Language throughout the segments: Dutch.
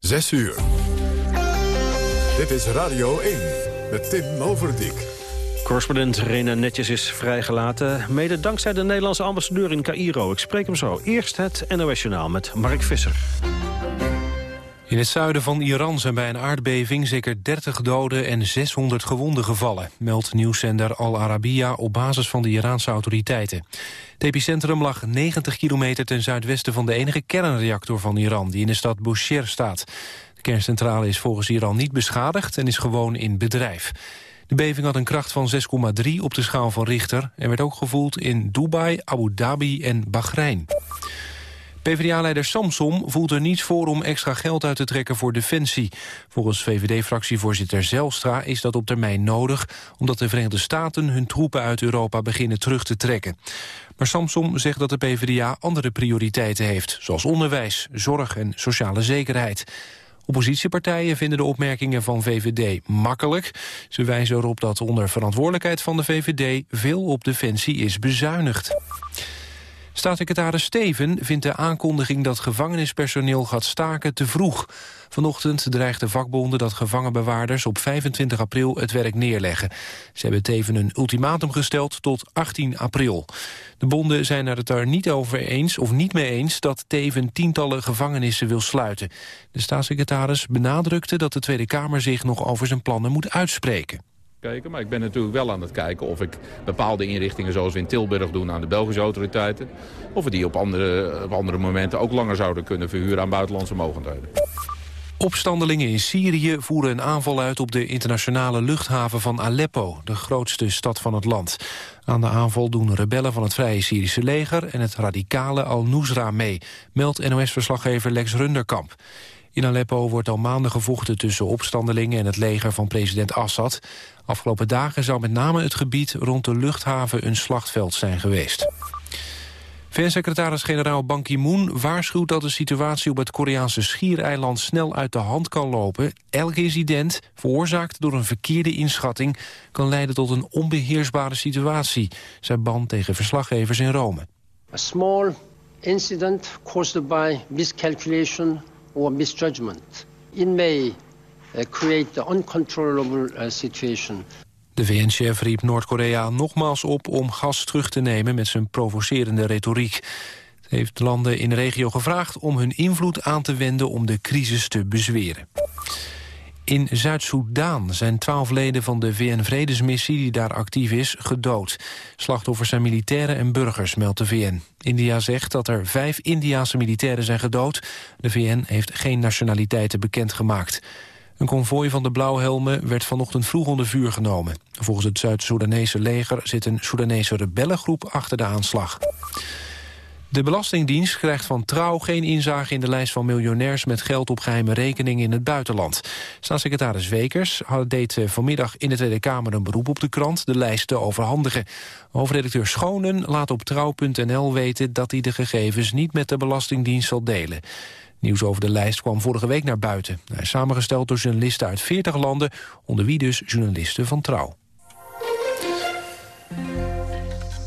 6 uur. Dit is Radio 1 met Tim Overdijk. Correspondent Rena Netjes is vrijgelaten. Mede dankzij de Nederlandse ambassadeur in Cairo. Ik spreek hem zo. Eerst het NOS Journaal met Mark Visser. In het zuiden van Iran zijn bij een aardbeving zeker 30 doden en 600 gewonden gevallen, meldt nieuwszender Al Arabiya op basis van de Iraanse autoriteiten. Het epicentrum lag 90 kilometer ten zuidwesten van de enige kernreactor van Iran, die in de stad Bushehr staat. De kerncentrale is volgens Iran niet beschadigd en is gewoon in bedrijf. De beving had een kracht van 6,3 op de schaal van Richter... en werd ook gevoeld in Dubai, Abu Dhabi en Bahrein. PvdA-leider Samsom voelt er niets voor om extra geld uit te trekken voor defensie. Volgens VVD-fractievoorzitter Zelstra is dat op termijn nodig... omdat de Verenigde Staten hun troepen uit Europa beginnen terug te trekken. Maar Samsom zegt dat de PvdA andere prioriteiten heeft... zoals onderwijs, zorg en sociale zekerheid. Oppositiepartijen vinden de opmerkingen van VVD makkelijk. Ze wijzen erop dat onder verantwoordelijkheid van de VVD... veel op defensie is bezuinigd. Staatssecretaris Steven vindt de aankondiging dat gevangenispersoneel gaat staken te vroeg. Vanochtend dreigden vakbonden dat gevangenbewaarders op 25 april het werk neerleggen. Ze hebben Teven een ultimatum gesteld tot 18 april. De bonden zijn er het er niet over eens of niet mee eens dat Teven tientallen gevangenissen wil sluiten. De staatssecretaris benadrukte dat de Tweede Kamer zich nog over zijn plannen moet uitspreken kijken. Maar ik ben natuurlijk wel aan het kijken of ik bepaalde inrichtingen zoals in Tilburg doen aan de Belgische autoriteiten. Of we die op andere, op andere momenten ook langer zouden kunnen verhuren aan buitenlandse mogendheden. Opstandelingen in Syrië voeren een aanval uit op de internationale luchthaven van Aleppo, de grootste stad van het land. Aan de aanval doen rebellen van het Vrije Syrische leger en het radicale Al-Nusra mee, meldt NOS-verslaggever Lex Runderkamp. In Aleppo wordt al maanden gevochten tussen opstandelingen en het leger van president Assad. Afgelopen dagen zou met name het gebied rond de luchthaven een slachtveld zijn geweest. VN-secretaris-generaal Ban Ki-moon waarschuwt dat de situatie op het Koreaanse schiereiland snel uit de hand kan lopen. Elk incident, veroorzaakt door een verkeerde inschatting, kan leiden tot een onbeheersbare situatie, zei Ban tegen verslaggevers in Rome. A small incident caused by miscalculation or misjudgment. It may uh, create an uncontrollable uh, situation. De VN-chef riep Noord-Korea nogmaals op om gas terug te nemen met zijn provocerende retoriek. Het heeft landen in de regio gevraagd om hun invloed aan te wenden om de crisis te bezweren. In Zuid-Soedan zijn twaalf leden van de VN-vredesmissie die daar actief is gedood. Slachtoffers zijn militairen en burgers, meldt de VN. India zegt dat er vijf Indiaanse militairen zijn gedood. De VN heeft geen nationaliteiten bekendgemaakt. Een konvooi van de blauwhelmen werd vanochtend vroeg onder vuur genomen. Volgens het Zuid-Soedanese leger zit een Soedanese rebellengroep achter de aanslag. De Belastingdienst krijgt van Trouw geen inzage in de lijst van miljonairs met geld op geheime rekeningen in het buitenland. Staatssecretaris Wekers deed eh, vanmiddag in de Tweede Kamer een beroep op de krant de lijst te overhandigen. Hoofdredacteur Schonen laat op trouw.nl weten dat hij de gegevens niet met de Belastingdienst zal delen. Nieuws over de lijst kwam vorige week naar buiten. Hij is samengesteld door journalisten uit 40 landen, onder wie dus journalisten van Trouw.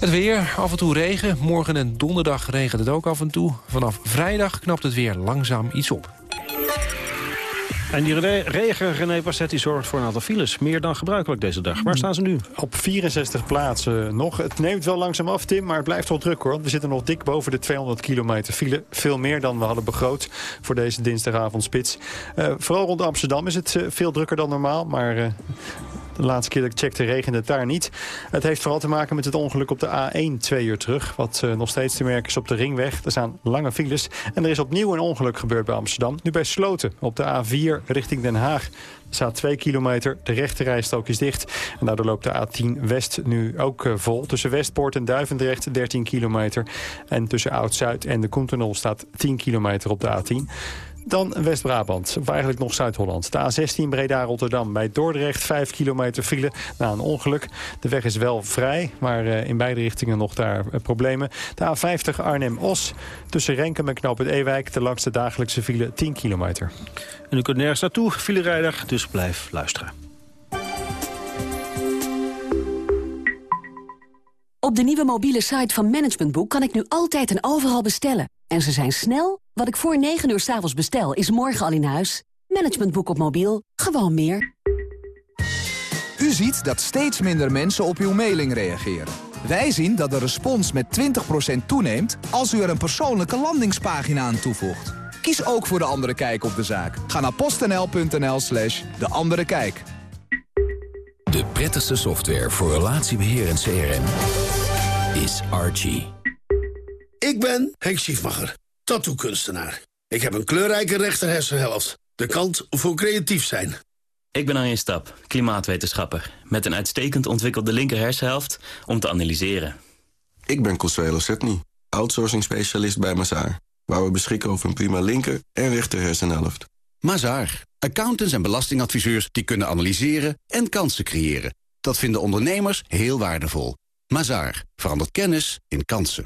Het weer, af en toe regen. Morgen en donderdag regent het ook af en toe. Vanaf vrijdag knapt het weer langzaam iets op. En die regen, René Passetti, zorgt voor een aantal files. Meer dan gebruikelijk deze dag. Waar staan ze nu? Op 64 plaatsen nog. Het neemt wel langzaam af, Tim, maar het blijft wel druk hoor. We zitten nog dik boven de 200 kilometer file. Veel meer dan we hadden begroot voor deze dinsdagavondspits. Uh, vooral rond Amsterdam is het uh, veel drukker dan normaal. Maar uh, de laatste keer dat ik checkte regende het daar niet. Het heeft vooral te maken met het ongeluk op de A1 twee uur terug. Wat uh, nog steeds te merken is op de ringweg. Er staan lange files. En er is opnieuw een ongeluk gebeurd bij Amsterdam. Nu bij Sloten op de A4 richting Den Haag. Staat 2 kilometer, de rechterrijstrook is dicht. En daardoor loopt de A10 West nu ook uh, vol. Tussen Westpoort en Duivendrecht 13 kilometer. En tussen Oud-Zuid en de Koentunnel staat 10 kilometer op de A10. Dan West-Brabant, of eigenlijk nog Zuid-Holland. De A16 Breda-Rotterdam bij Dordrecht, 5 kilometer file na een ongeluk. De weg is wel vrij, maar uh, in beide richtingen nog daar uh, problemen. De A50 Arnhem-Os, tussen Renkum en Knoop het Ewijk... de langste dagelijkse file 10 kilometer. En u kunt nergens naartoe, filerijder, dus blijf luisteren. Op de nieuwe mobiele site van Management Boek kan ik nu altijd en overal bestellen. En ze zijn snel. Wat ik voor 9 uur s'avonds bestel, is morgen al in huis. Managementboek op mobiel. Gewoon meer. U ziet dat steeds minder mensen op uw mailing reageren. Wij zien dat de respons met 20% toeneemt als u er een persoonlijke landingspagina aan toevoegt. Kies ook voor De Andere Kijk op de zaak. Ga naar postnl.nl slash De Andere Kijk. De prettigste software voor relatiebeheer en CRM is Archie. Ik ben Henk Schiefmacher, tattoo-kunstenaar. Ik heb een kleurrijke rechterhersenhelft. De kant voor creatief zijn. Ik ben Arjen Stap, klimaatwetenschapper. Met een uitstekend ontwikkelde linkerhersenhelft om te analyseren. Ik ben Consuelo Setny, outsourcing specialist bij Mazaar. Waar we beschikken over een prima linker- en rechterhersenhelft. Mazaar, accountants en belastingadviseurs die kunnen analyseren en kansen creëren. Dat vinden ondernemers heel waardevol. Mazaar, verandert kennis in kansen.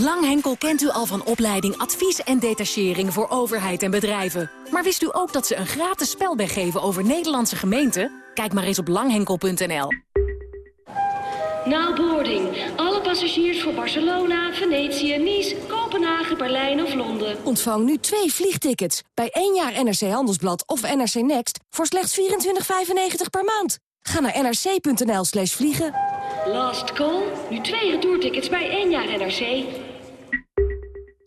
Langhenkel kent u al van opleiding advies en detachering voor overheid en bedrijven. Maar wist u ook dat ze een gratis spelbeg geven over Nederlandse gemeenten? Kijk maar eens op langhenkel.nl. Now boarding. Alle passagiers voor Barcelona, Venetië, Nice, Kopenhagen, Berlijn of Londen. Ontvang nu twee vliegtickets bij één jaar NRC Handelsblad of NRC Next voor slechts 24,95 per maand. Ga naar nrc.nl slash vliegen. Last call. Nu twee retourtickets bij één jaar NRC.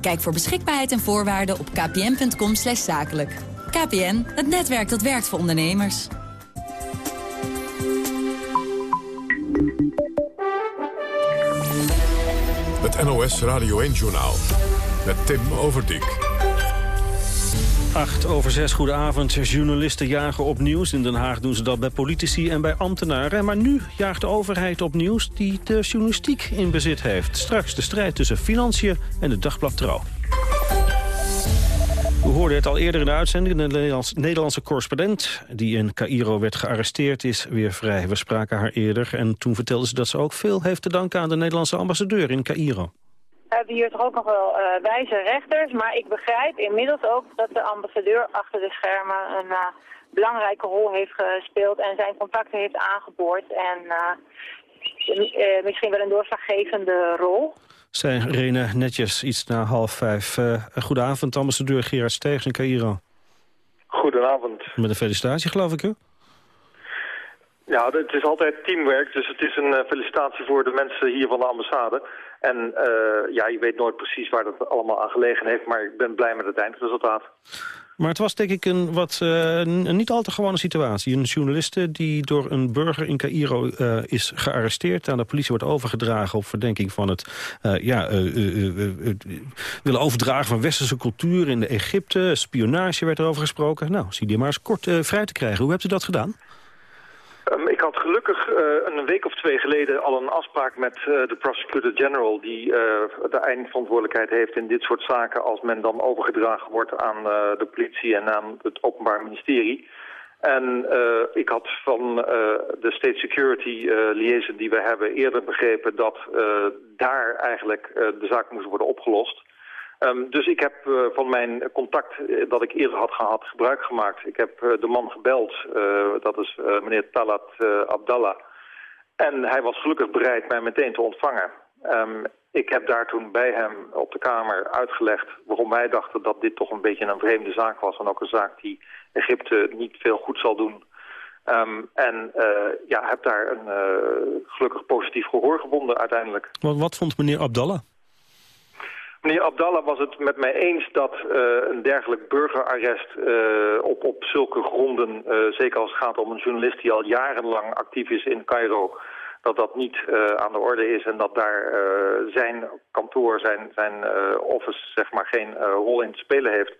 Kijk voor beschikbaarheid en voorwaarden op kpn.com zakelijk. KPN, het netwerk dat werkt voor ondernemers. Het NOS Radio 1-journaal met Tim Overdijk. 8 over 6, goedenavond. Journalisten jagen op nieuws. In Den Haag doen ze dat bij politici en bij ambtenaren. Maar nu jaagt de overheid op nieuws die de journalistiek in bezit heeft. Straks de strijd tussen financiën en de dagblad Trouw. We hoorden het al eerder in de uitzending. De Nederlands, Nederlandse correspondent die in Cairo werd gearresteerd is weer vrij. We spraken haar eerder en toen vertelde ze dat ze ook veel heeft te danken aan de Nederlandse ambassadeur in Cairo. We hebben hier toch ook nog wel uh, wijze rechters, maar ik begrijp inmiddels ook dat de ambassadeur achter de schermen een uh, belangrijke rol heeft gespeeld en zijn contacten heeft aangeboord en uh, misschien wel een doorslaggevende rol. Zij Rene netjes iets na half vijf. goedenavond, ambassadeur Gerard Steegs in Cairo. Goedenavond. Met een felicitatie geloof ik u? Ja, het is altijd teamwerk, dus het is een felicitatie voor de mensen hier van de ambassade. En uh, ja, je weet nooit precies waar dat allemaal aan gelegen heeft, maar ik ben blij met het eindresultaat. Maar het was denk ik een wat een niet al te gewone situatie. Een journaliste die door een burger in Cairo uh, is gearresteerd... aan de politie wordt overgedragen op verdenking van het ja, willen overdragen van westerse cultuur in de Egypte. Spionage werd erover gesproken. Nou, zie die maar eens kort vrij te krijgen. Hoe hebt u dat gedaan? Ik had gelukkig uh, een week of twee geleden al een afspraak met uh, de prosecutor general... die uh, de eindverantwoordelijkheid heeft in dit soort zaken... als men dan overgedragen wordt aan de politie en aan het openbaar ministerie. En ik had van de state security liaison die we hebben eerder begrepen... dat daar eigenlijk de zaak moest worden opgelost... Um, dus ik heb uh, van mijn contact uh, dat ik eerder had gehad gebruik gemaakt. Ik heb uh, de man gebeld, dat is meneer Talat Abdallah. En hij was gelukkig bereid mij meteen te ontvangen. Um, ik heb daar toen bij hem op de Kamer uitgelegd waarom wij dachten dat dit toch een beetje een vreemde zaak was. En ook een zaak die Egypte niet veel goed zal doen. Um, en ja, heb daar een gelukkig positief gehoor gevonden uiteindelijk. Wat, wat vond meneer Abdallah? Meneer Abdallah was het met mij eens dat uh, een dergelijk burgerarrest uh, op, op zulke gronden, uh, zeker als het gaat om een journalist die al jarenlang actief is in Cairo, dat dat niet aan de orde is en dat daar zijn kantoor, zijn, zijn office zeg maar geen rol in te spelen heeft.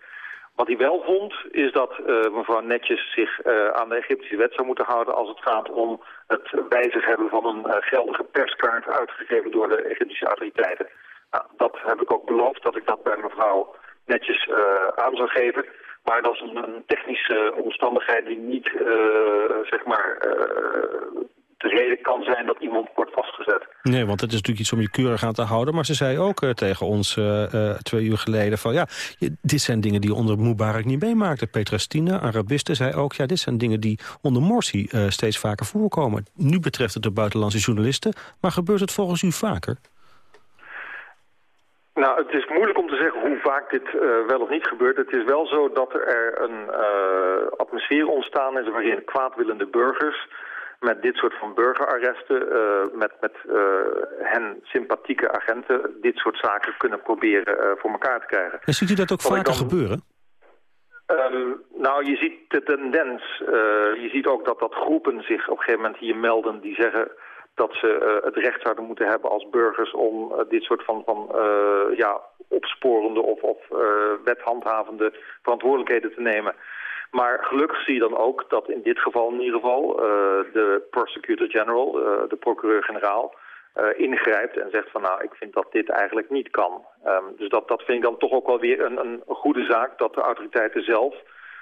Wat hij wel vond, is dat mevrouw Netjes zich aan de Egyptische wet zou moeten houden als het gaat om het bij zich hebben van een geldige perskaart uitgegeven door de Egyptische autoriteiten. Nou, dat heb ik ook beloofd, dat ik dat bij mevrouw netjes uh, aan zou geven. Maar dat is een, technische omstandigheid die niet, uh, zeg maar, uh, de reden kan zijn dat iemand wordt vastgezet. Nee, want het is natuurlijk iets om je keurig aan te houden. Maar ze zei ook tegen ons twee uur geleden van... ja, dit zijn dingen die onder Mubarak niet meemaakte. Petra Stina, Arabiste, zei ook... ja, dit zijn dingen die onder Morsi steeds vaker voorkomen. Nu betreft het de buitenlandse journalisten. Maar gebeurt het volgens u vaker? Nou, het is moeilijk om te zeggen hoe vaak dit uh, wel of niet gebeurt. Het is wel zo dat er een uh, atmosfeer ontstaan is waarin kwaadwillende burgers met dit soort van burgerarresten, uh, met, met hen sympathieke agenten, dit soort zaken kunnen proberen voor elkaar te krijgen. En ziet u dat ook vaker dan... gebeuren? Um, nou, je ziet de tendens. je ziet ook dat dat groepen zich op een gegeven moment hier melden die zeggen dat ze uh, het recht zouden moeten hebben als burgers om uh, dit soort van, van uh, ja, opsporende of, of wethandhavende verantwoordelijkheden te nemen. Maar gelukkig zie je dan ook dat in dit geval in ieder geval de prosecutor-general, de procureur-generaal, ingrijpt en zegt van nou, ik vind dat dit eigenlijk niet kan. Um, dus dat, dat vind ik dan toch ook wel weer een, een goede zaak dat de autoriteiten zelf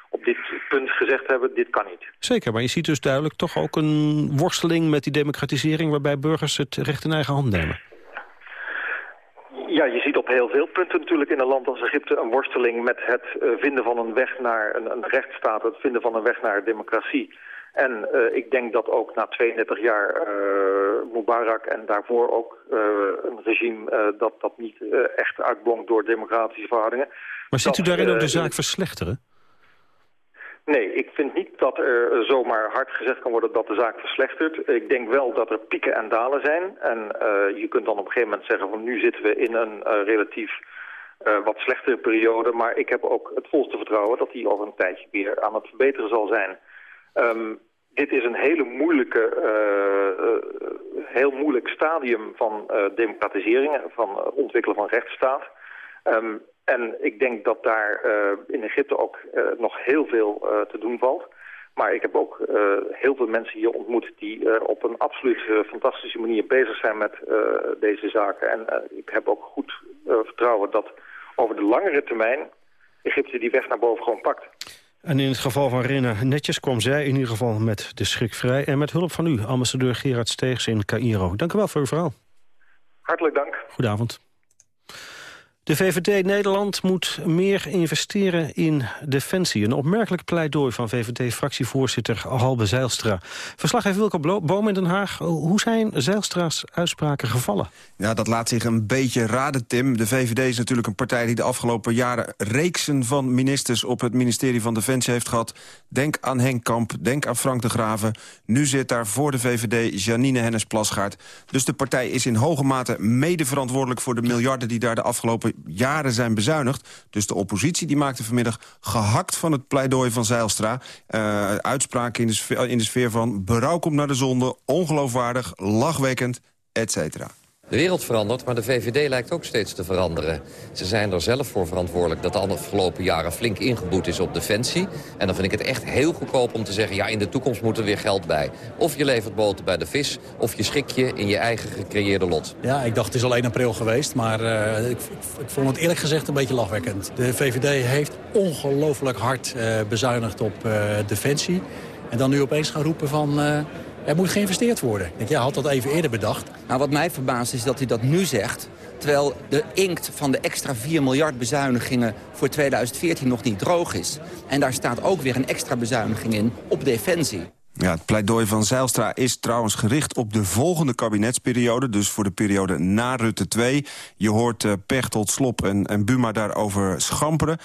op dit punt gezegd hebben, dit kan niet. Zeker, maar je ziet dus duidelijk toch ook een worsteling met die democratisering... waarbij burgers het recht in eigen hand nemen. Ja, je ziet op heel veel punten natuurlijk in een land als Egypte een worsteling met het uh, vinden van een weg naar een, een, rechtsstaat, het vinden van een weg naar democratie. En uh, ik denk dat ook na 32 jaar uh, Mubarak en daarvoor ook een regime dat, dat niet echt uitblonkt door democratische verhoudingen. Maar ziet u daarin ook de zaak verslechteren? Nee, ik vind niet dat er zomaar hard gezegd kan worden dat de zaak verslechtert. Ik denk wel dat er pieken en dalen zijn. En uh, je kunt dan op een gegeven moment zeggen van nu zitten we in een uh, relatief uh, wat slechtere periode. Maar ik heb ook het volste vertrouwen dat die over een tijdje weer aan het verbeteren zal zijn. Um, dit is een hele moeilijke, heel moeilijk stadium van democratisering, van ontwikkelen van rechtsstaat. Um, en ik denk dat daar uh, in Egypte ook uh, nog heel veel uh, te doen valt. Maar ik heb ook heel veel mensen hier ontmoet die op een absoluut fantastische manier bezig zijn met deze zaken. En ik heb ook goed vertrouwen dat over de langere termijn Egypte die weg naar boven gewoon pakt. En in het geval van Rina Netjes kwam zij in ieder geval met de schrik vrij. En met hulp van u, ambassadeur Gerard Steegs in Cairo. Dank u wel voor uw verhaal. Hartelijk dank. Goedenavond. De VVD Nederland moet meer investeren in defensie. Een opmerkelijk pleidooi van VVD-fractievoorzitter Halbe Zeilstra. Verslaggever Wilco Boom in Den Haag. Hoe zijn Zeilstra's uitspraken gevallen? Ja, dat laat zich een beetje raden, Tim. De VVD is natuurlijk een partij die de afgelopen jaren... reeksen van ministers op het ministerie van Defensie heeft gehad. Denk aan Henk Kamp, denk aan Frank de Graven. Nu zit daar voor de VVD Janine Hennis-Plasgaard. Dus de partij is in hoge mate mede verantwoordelijk... voor de miljarden die daar de afgelopen jaren zijn bezuinigd. Dus de oppositie die maakte vanmiddag gehakt van het pleidooi van Zeilstra. Uh, uitspraken in de, sfeer, in de sfeer van berouw komt naar de zonde... ongeloofwaardig, lachwekkend, et cetera. De wereld verandert, maar de VVD lijkt ook steeds te veranderen. Ze zijn er zelf voor verantwoordelijk dat de afgelopen jaren flink ingeboet is op defensie. En dan vind ik het echt heel goedkoop om te zeggen... ja, in de toekomst moet er weer geld bij. Of je levert boten bij de vis, of je schik je in je eigen gecreëerde lot. Ja, ik dacht het is al 1 april geweest, maar uh, ik, vond het eerlijk gezegd een beetje lachwekkend. De VVD heeft ongelooflijk hard uh, bezuinigd op uh, defensie. En dan nu opeens gaan roepen van er moet geïnvesteerd worden. Ik denk, ja, had dat even eerder bedacht. Nou, wat mij verbaast is dat hij dat nu zegt... terwijl de inkt van de extra 4 miljard bezuinigingen voor 2014 nog niet droog is. En daar staat ook weer een extra bezuiniging in op defensie. Ja, het pleidooi van Zijlstra is trouwens gericht op de volgende kabinetsperiode. Dus voor de periode na Rutte 2. Je hoort uh, Pechtold, Slop en, en Buma daarover schamperen.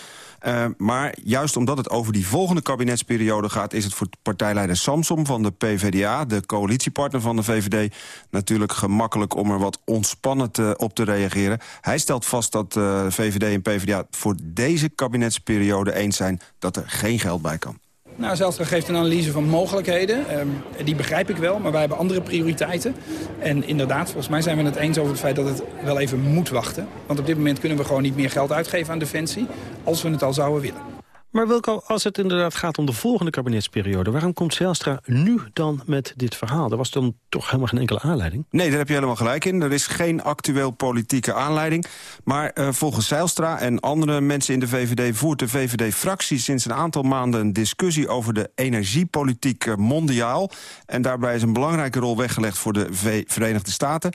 Uh, maar juist omdat het over die volgende kabinetsperiode gaat... is het voor partijleider Samsom van de PVDA, de coalitiepartner van de VVD... natuurlijk gemakkelijk om er wat ontspannen te, op te reageren. Hij stelt vast dat uh, VVD en PVDA voor deze kabinetsperiode eens zijn... dat er geen geld bij kan. Nou, Zijlstra geeft een analyse van mogelijkheden. Um, die begrijp ik wel, maar wij hebben andere prioriteiten. En inderdaad, volgens mij zijn we het eens over het feit dat het wel even moet wachten. Want op dit moment kunnen we gewoon niet meer geld uitgeven aan Defensie... als we het al zouden willen. Maar Wilco, als het inderdaad gaat om de volgende kabinetsperiode... waarom komt Zijlstra nu dan met dit verhaal? Er was dan toch helemaal geen enkele aanleiding? Nee, daar heb je helemaal gelijk in. Er is geen actueel politieke aanleiding. Maar uh, volgens Zijlstra en andere mensen in de VVD... voert de VVD-fractie sinds een aantal maanden een discussie... over de energiepolitiek uh, mondiaal. En daarbij is een belangrijke rol weggelegd voor de Verenigde Staten.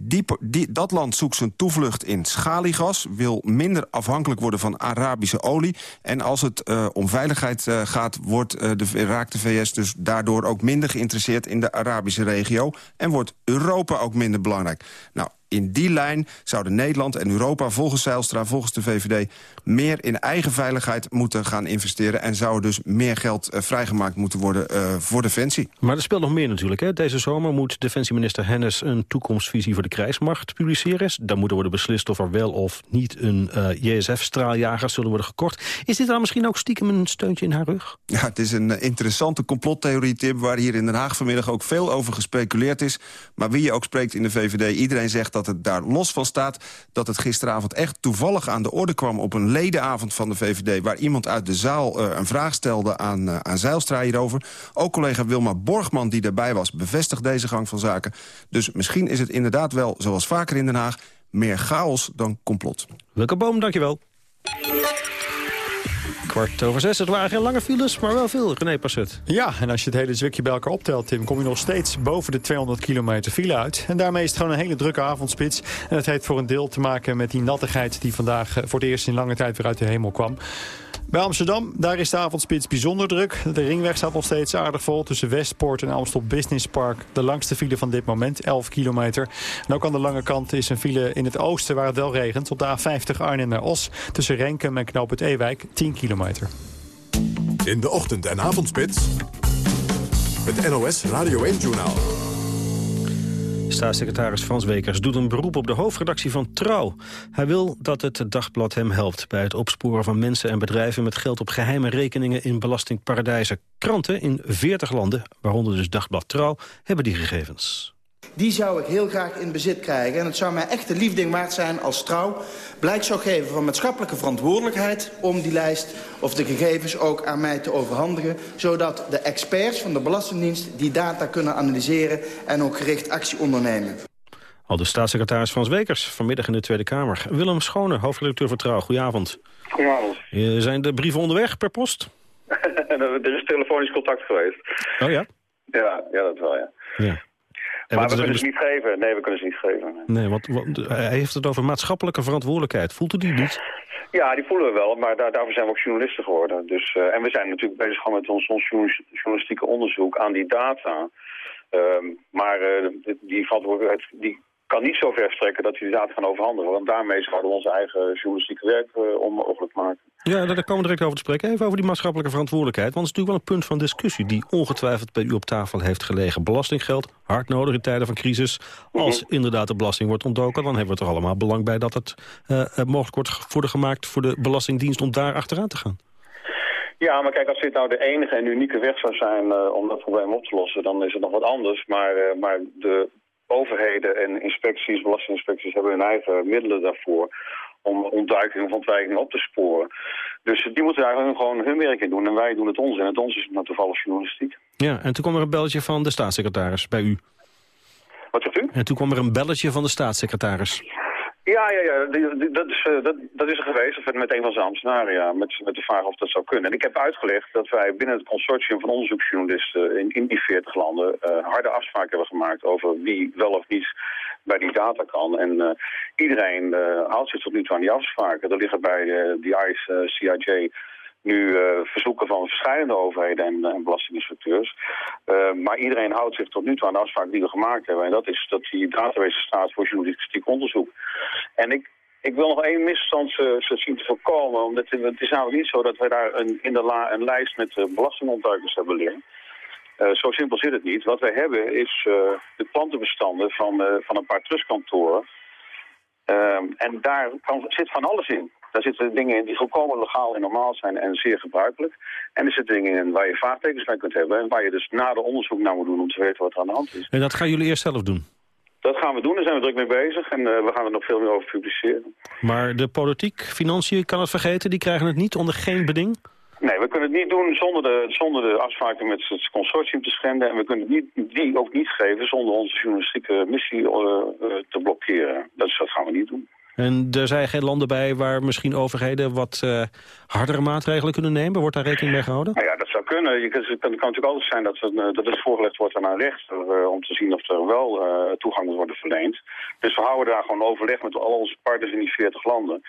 Die, dat land zoekt zijn toevlucht in schaliegas... wil minder afhankelijk worden van Arabische olie. En als het uh, om veiligheid uh, gaat, wordt, uh, de, raakt de VS dus daardoor ook minder geïnteresseerd... in de Arabische regio en wordt Europa ook minder belangrijk. Nou, in die lijn zouden Nederland en Europa volgens Zijlstra, volgens de VVD... meer in eigen veiligheid moeten gaan investeren... en zou dus meer geld uh, vrijgemaakt moeten worden uh, voor Defensie. Maar er speelt nog meer natuurlijk. Hè? Deze zomer moet defensieminister Hennis een toekomstvisie voor de krijgsmacht publiceren. Dan moet er worden beslist of er wel of niet een uh, JSF-straaljager zullen worden gekort. Is dit dan misschien ook stiekem een steuntje in haar rug? Ja, het is een interessante complottheorie, Tim... waar hier in Den Haag vanmiddag ook veel over gespeculeerd is. Maar wie je ook spreekt in de VVD, iedereen zegt dat het daar los van staat... dat het gisteravond echt toevallig aan de orde kwam... op een ledenavond van de VVD... waar iemand uit de zaal uh, een vraag stelde aan, uh, aan Zeilstra hierover. Ook collega Wilma Borgman, die daarbij was, bevestigt deze gang van zaken. Dus misschien is het inderdaad wel, zoals vaker in Den Haag... meer chaos dan complot. Welke boom, dankjewel. Kwart over zes. Het waren geen lange files, maar wel veel. René Passet. Ja, en als je het hele zwikje bij elkaar optelt, Tim... kom je nog steeds boven de 200 kilometer file uit. En daarmee is het gewoon een hele drukke avondspits. En het heeft voor een deel te maken met die nattigheid... die vandaag voor het eerst in lange tijd weer uit de hemel kwam. Bij Amsterdam, daar is de avondspits bijzonder druk. De ringweg staat nog steeds aardig vol tussen Westpoort en Amstel Business Park. De langste file van dit moment, 11 kilometer. En ook aan de lange kant is een file in het oosten waar het wel regent. Op de A50 Arnhem naar Os tussen Renkum en Knoop het Ewijk, 10 kilometer. In de ochtend- en avondspits, het NOS Radio 1-journaal. Staatssecretaris Frans Wekers doet een beroep op de hoofdredactie van Trouw. Hij wil dat het dagblad hem helpt bij het opsporen van mensen en bedrijven... met geld op geheime rekeningen in belastingparadijzen. Kranten in 40 landen, waaronder dus Dagblad Trouw, hebben die gegevens. Die zou ik heel graag in bezit krijgen. En het zou mij echt de liefding waard zijn als trouw blijk zou geven van maatschappelijke verantwoordelijkheid... om die lijst of de gegevens ook aan mij te overhandigen... zodat de experts van de Belastingdienst die data kunnen analyseren... en ook gericht actie ondernemen. Al de staatssecretaris Frans Wekers, vanmiddag in de Tweede Kamer. Willem Schone, hoofdredacteur van Trouw, goedenavond. Goedenavond. Zijn de brieven onderweg per post? er is telefonisch contact geweest. Oh ja? Ja, ja dat wel, ja. ja. Maar we kunnen ze niet geven. Nee, we kunnen ze niet geven. Nee, want, want, hij heeft het over maatschappelijke verantwoordelijkheid. Voelt u die niet? Ja, die voelen we wel, maar daar, daarvoor zijn we ook journalisten geworden. Dus, uh, en we zijn natuurlijk bezig met ons, ons journalistieke onderzoek aan die data. Um, maar uh, die verantwoordelijkheid die kan niet zo ver strekken dat we die data gaan overhandigen. Want daarmee zouden we onze eigen journalistieke werk onmogelijk maken. Ja, daar komen we direct over te spreken. Even over die maatschappelijke verantwoordelijkheid. Want het is natuurlijk wel een punt van discussie... die ongetwijfeld bij u op tafel heeft gelegen. Belastinggeld, hard nodig in tijden van crisis. Als mm -hmm. inderdaad de belasting wordt ontdoken... dan hebben we er allemaal belang bij dat het uh, mogelijk wordt worden gemaakt... voor de Belastingdienst om daar achteraan te gaan. Ja, maar kijk, als dit nou de enige en unieke weg zou zijn uh, om dat probleem op te lossen... dan is het nog wat anders. Maar, uh, maar de overheden en inspecties, belastinginspecties hebben hun eigen middelen daarvoor om ontduiking of ontwijking op te sporen. Dus die moeten daar gewoon hun werk in doen en wij doen het ons. En het ons is nou toevallig journalistiek. Ja, en toen kwam er een belletje van de staatssecretaris bij u. Wat zegt u? En toen kwam er een belletje van de staatssecretaris. Ja, ja, ja. Dat is, dat, dat is er geweest, met een van zijn ambtenaren, ja, met, met de vraag of dat zou kunnen. En ik heb uitgelegd dat wij binnen het consortium van onderzoeksjournalisten in, in die 40 landen uh, harde afspraken hebben gemaakt over wie wel of niet bij die data kan. En uh, iedereen uh, houdt zich tot nu toe aan die afspraken. Er liggen bij die ICE, CIJ nu verzoeken van verschillende overheden en, en belastinginspecteurs. maar iedereen houdt zich tot nu toe aan de afspraak die we gemaakt hebben. En dat is dat die database staat voor journalistiek onderzoek. En ik, ik wil nog één misverstand zien te voorkomen. Omdat het, is namelijk niet zo dat wij daar een, in de la een lijst met belastingontduikers hebben liggen. Zo simpel zit het niet. Wat wij hebben is de klantenbestanden van, van een paar trustkantoren. Ehm, en daar zit van alles in. Daar zitten dingen in die volkomen legaal en normaal zijn en zeer gebruikelijk. En er zitten dingen in waar je vraagtekens bij kunt hebben... en waar je dus nader onderzoek naar moet doen om te weten wat er aan de hand is. En dat gaan jullie eerst zelf doen? Dat gaan we doen, daar zijn we druk mee bezig en uh, we gaan er nog veel meer over publiceren. Maar de politiek, financiën, kan het vergeten, die krijgen het niet onder geen beding? Nee, we kunnen het niet doen zonder de, zonder de afspraken met het consortium te schenden. En we kunnen het niet, die ook niet geven zonder onze journalistieke missie uh, te blokkeren. Dat, dat gaan we niet doen. En er zijn geen landen bij waar misschien overheden wat uh, hardere maatregelen kunnen nemen? Wordt daar rekening mee gehouden? Nou ja, dat zou kunnen. Je, het kan, natuurlijk altijd zijn dat, we, dat het voorgelegd wordt aan een rechter... Uh, om te zien of er wel uh, toegang moet worden verleend. Dus we houden daar gewoon overleg met al onze partners in die 40 landen.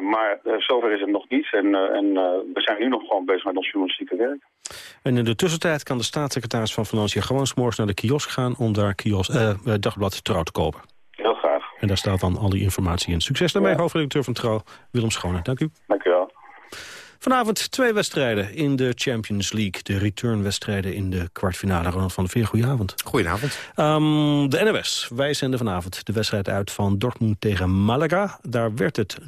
maar zover is het nog niet. En, en we zijn nu nog gewoon bezig met ons journalistieke werk. En in de tussentijd kan de staatssecretaris van Financiën gewoon s'morgens naar de kiosk gaan... om daar kiosk, dagblad Trouw te kopen. En daar staat dan al die informatie in. Succes daarmee, ja. hoofdredacteur van Trouw, Willem Schooner. Dank u. Dank u wel. Vanavond twee wedstrijden in de Champions League. De returnwedstrijden in de kwartfinale. Ronald van de Veer, goedenavond. Goedenavond. Um, de NOS, wij zenden vanavond de wedstrijd uit van Dortmund tegen Malaga. Daar werd het 0-0.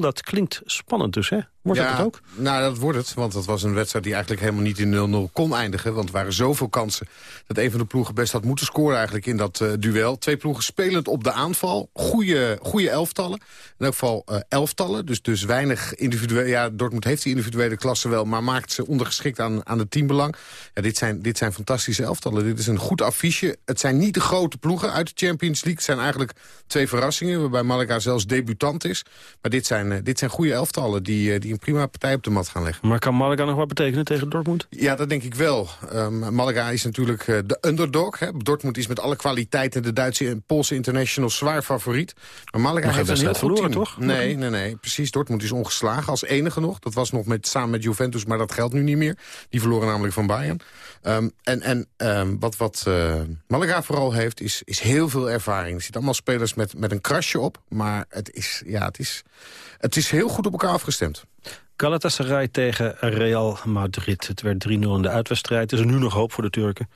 Dat klinkt spannend dus, hè? Wordt ja, dat het ook? Nou, dat wordt het. Want dat was een wedstrijd die eigenlijk helemaal niet in 0-0 kon eindigen. Want er waren zoveel kansen dat een van de ploegen best had moeten scoren eigenlijk in dat uh, duel. Twee ploegen spelend op de aanval. Goede, goede elftallen. In elk geval uh, elftallen. Dus, dus weinig individuele... Ja, Dortmund heeft die individuele klasse wel, maar maakt ze ondergeschikt aan, aan het teambelang. Ja, dit, zijn, dit zijn fantastische elftallen. Dit is een goed affiche. Het zijn niet de grote ploegen uit de Champions League. Het zijn eigenlijk twee verrassingen, waarbij Malaga zelfs debutant is. Maar dit zijn, uh, dit zijn goede elftallen die, die een prima partij op de mat gaan leggen. Maar kan Malaga nog wat betekenen tegen Dortmund? Ja, dat denk ik wel. Um, Malaga is natuurlijk uh, de underdog. Hè. Dortmund is met alle kwaliteiten de Duitse en Poolse international zwaar favoriet. Maar Malaga heeft een heel verloren, goed team. toch? Nee, nee, nee. Precies. Dortmund is ongeslagen als enige nog. Dat was nog met, samen met Juventus, maar dat geldt nu niet meer. Die verloren namelijk van Bayern. Um, en en um, wat, wat uh, Malaga vooral heeft, is, is heel veel ervaring. Er zitten allemaal spelers met, met een krasje op. Maar het is, ja, het, is, het is heel goed op elkaar afgestemd. Galatasaray tegen Real Madrid. Het werd 3-0 in de uitwedstrijd. Is er nu nog hoop voor de Turken?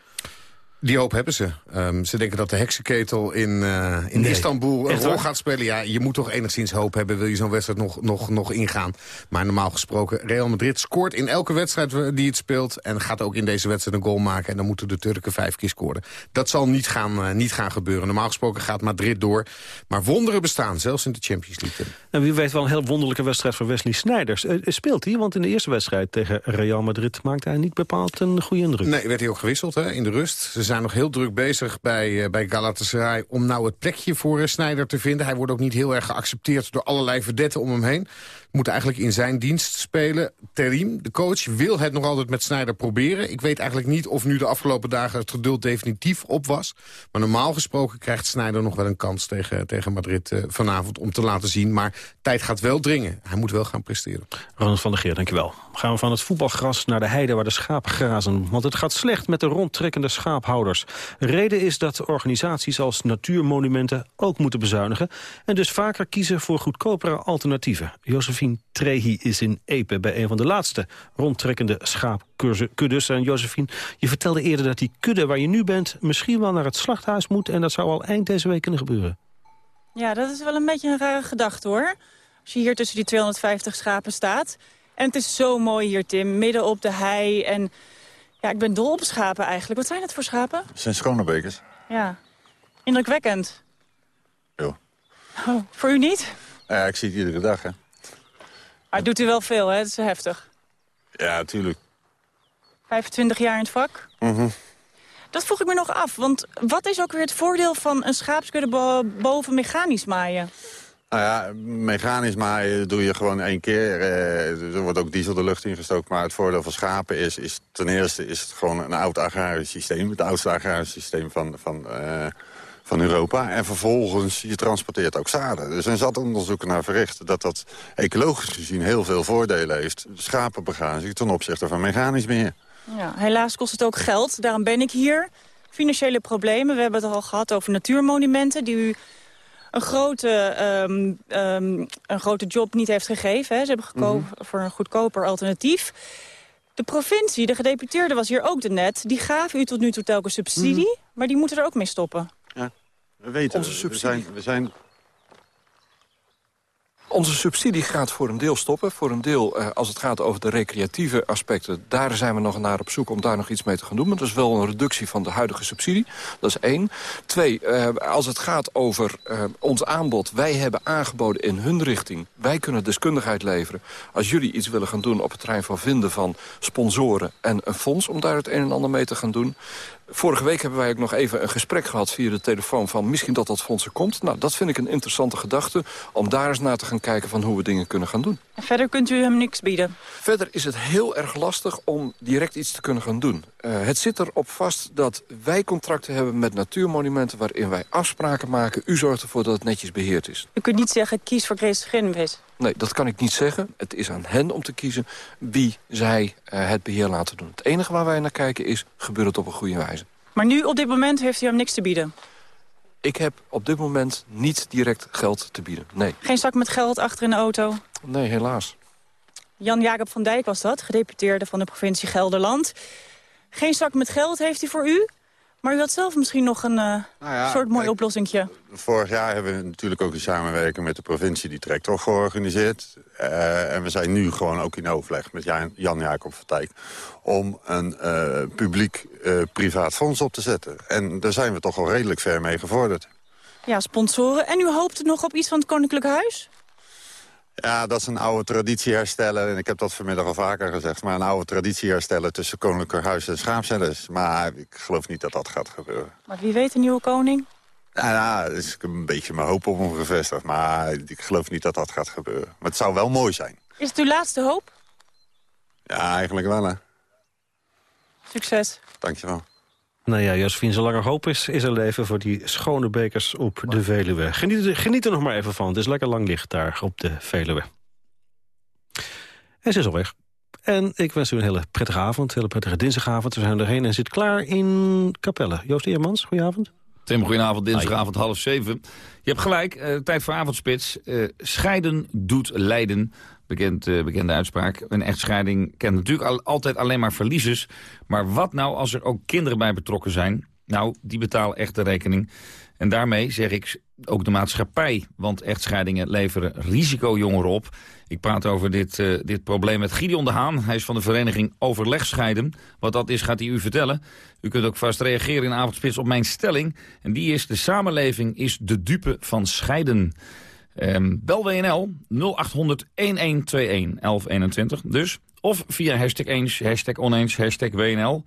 Die hoop hebben ze. Um, ze denken dat de heksenketel in, uh, in Nee. Istanbul een rol gaat spelen. Ja, je moet toch enigszins hoop hebben, wil je zo'n wedstrijd nog, nog, nog ingaan. Maar normaal gesproken, Real Madrid scoort in elke wedstrijd die het speelt... en gaat ook in deze wedstrijd een goal maken. En dan moeten de Turken vijf keer scoren. Dat zal niet gaan, uh, niet gaan gebeuren. Normaal gesproken gaat Madrid door. Maar wonderen bestaan, zelfs in de Champions League. En wie weet wel een heel wonderlijke wedstrijd voor Wesley Sneijers. Eh, speelt hij? Want in de eerste wedstrijd tegen Real Madrid... maakte hij niet bepaald een goede indruk. Nee, werd hij ook gewisseld hè, in de rust. Ze zijn nog heel druk bezig bij, uh, bij Galatasaray... om nou het plekje voor uh, Sneijder te vinden. Hij wordt ook niet heel erg geaccepteerd door allerlei verdetten om hem heen. Moet eigenlijk in zijn dienst spelen. Terim, de coach, wil het nog altijd met Sneijder proberen. Ik weet eigenlijk niet of nu de afgelopen dagen het geduld definitief op was. Maar normaal gesproken krijgt Sneijder nog wel een kans tegen, tegen Madrid uh, vanavond om te laten zien. Maar tijd gaat wel dringen. Hij moet wel gaan presteren. Ronald van der Geer, dankjewel. Gaan we van het voetbalgras naar de heide waar de schapen grazen. Want het gaat slecht met de rondtrekkende schaaphouders. Reden is dat organisaties als natuurmonumenten ook moeten bezuinigen... en dus vaker kiezen voor goedkopere alternatieven. Josephine Trehi is in Epe bij een van de laatste rondtrekkende schaapkuddes. En Josephine, je vertelde eerder dat die kudde waar je nu bent... misschien wel naar het slachthuis moet en dat zou al eind deze week kunnen gebeuren. Ja, dat is wel een beetje een rare gedachte, hoor. Als je hier tussen die 250 schapen staat. En het is zo mooi hier, Tim, midden op de hei. En ja, ik ben dol op schapen eigenlijk. Wat zijn het voor schapen? Het zijn schonebekers. Ja, indrukwekkend. Jo. Oh, voor u niet? Ja, ik zie het iedere dag, hè. Maar doet u wel veel, hè? Dat is heftig. Ja, natuurlijk. 25 jaar in het vak. Mhm. Dat vroeg ik me nog af, want wat is ook weer het voordeel van een schaapskudde bo boven mechanisch maaien? Nou ja, mechanisch maaien doe je gewoon één keer. Eh, er wordt ook diesel de lucht ingestoken. Maar het voordeel van schapen is, is ten eerste is het gewoon een oud agrarisch systeem. Het oudste agrarisch systeem van, van, uh, van Europa. En vervolgens, je transporteert ook zaden. Er zijn zat onderzoeken naar verricht dat dat ecologisch gezien heel veel voordelen heeft. Schapenbagage ten opzichte van mechanisch beheer. Ja, helaas kost het ook geld. Daarom ben ik hier. Financiële problemen. We hebben het al gehad over natuurmonumenten... die u een grote, ehm, ehm, een grote job niet heeft gegeven. Hè. Ze hebben gekozen voor een goedkoper alternatief. De provincie, de gedeputeerde was hier ook de net. Die gaven u tot nu toe telkens subsidie, maar die moeten er ook mee stoppen. Ja, we weten, Onze we subsidie. zijn, we zijn Onze subsidie gaat voor een deel stoppen. Voor een deel, eh, als het gaat over de recreatieve aspecten... daar zijn we nog naar op zoek om daar nog iets mee te gaan doen. Maar dat is wel een reductie van de huidige subsidie. Dat is één. Twee, eh, als het gaat over eh, ons aanbod... wij hebben aangeboden in hun richting. Wij kunnen deskundigheid leveren. Als jullie iets willen gaan doen op het terrein van vinden van sponsoren... en een fonds om daar het een en ander mee te gaan doen... Vorige week hebben wij ook nog even een gesprek gehad via de telefoon... van misschien dat dat fonds er komt. Nou, dat vind ik een interessante gedachte... om daar eens naar te gaan kijken van hoe we dingen kunnen gaan doen. En verder kunt u hem niks bieden. Verder is het heel erg lastig om direct iets te kunnen gaan doen. Eh, het zit erop vast dat wij contracten hebben met natuurmonumenten... waarin wij afspraken maken. U zorgt ervoor dat het netjes beheerd is. U kunt niet zeggen, kies voor Grace Grinwis. Nee, dat kan ik niet zeggen. Het is aan hen om te kiezen wie zij eh, het beheer laten doen. Het enige waar wij naar kijken is, gebeurt het op een goede wijze. Maar nu, op dit moment, heeft u hem niks te bieden. Ik heb op dit moment niet direct geld te bieden. Nee, Geen zak met geld achter in de auto. nee helaas. Jan-Jacob van Dijk was dat, gedeputeerde van de provincie Gelderland. Geen zak met geld heeft hij voor u. Maar u had zelf misschien nog een eh, ja, soort mooi oplossingje. Vorig jaar hebben we natuurlijk ook een samenwerking met de provincie die trekt georganiseerd. Eh, en we zijn nu gewoon ook in overleg met Jan- Jan-Jacob van Dijk... om een eh, publiek-privaat fonds op te zetten. En daar zijn we toch al redelijk ver mee gevorderd. Ja, sponsoren. En u hoopt nog op iets van het Koninklijk Huis? Ja, dat is een oude traditie herstellen. En ik heb dat vanmiddag al vaker gezegd. Maar een oude traditie herstellen tussen Koninklijk Huis en Schaapzellers. Maar ik geloof niet dat dat gaat gebeuren. Maar wie weet, een nieuwe koning? Nou, ja, dat is een beetje mijn hoop op hem gevestigd. Maar ik geloof niet dat dat gaat gebeuren. Maar het zou wel mooi zijn. Is het uw laatste hoop? Ja, eigenlijk wel, hè. Succes. Dankjewel. Nou ja, Josephine, zolang er hoop is, is er leven voor die schone bekers op de Veluwe. Geniet, er- geniet er nog maar even van. Het is lekker lang licht daar op de Veluwe. En ze is al weg. En ik wens u een hele prettige avond, een hele prettige dinsdagavond. We zijn erheen en zit klaar in Capelle. Joost Eermans, goedenavond. Tim, goedenavond, dinsdagavond half zeven. Je hebt gelijk, eh, tijd voor avondspits. Eh, scheiden doet lijden. Eh, bekende uitspraak. Een echtscheiding kent natuurlijk al, altijd alleen maar verliezers. Maar wat nou als er ook kinderen bij betrokken zijn? Nou, die betalen echt de rekening. En daarmee zeg ik ook de maatschappij. Want echtscheidingen leveren risicojongeren op. Ik praat over dit, eh, dit probleem met Gideon de Haan. Hij is van de vereniging Overlegscheiden. Wat dat is, gaat hij u vertellen. U kunt ook vast reageren in avondspits op mijn stelling. En die is, de samenleving is de dupe van scheiden. Ehm, bel WNL 0800 1121 1121 dus. Of via hashtag eens, hashtag oneens, hashtag WNL.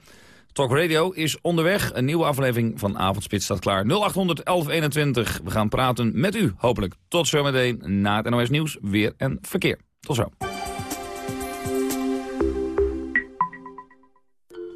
Talk Radio is onderweg. Een nieuwe aflevering van Avondspits staat klaar. 0800 1121. We gaan praten met u, hopelijk. Tot zometeen na het NOS Nieuws, weer en verkeer. Tot zo.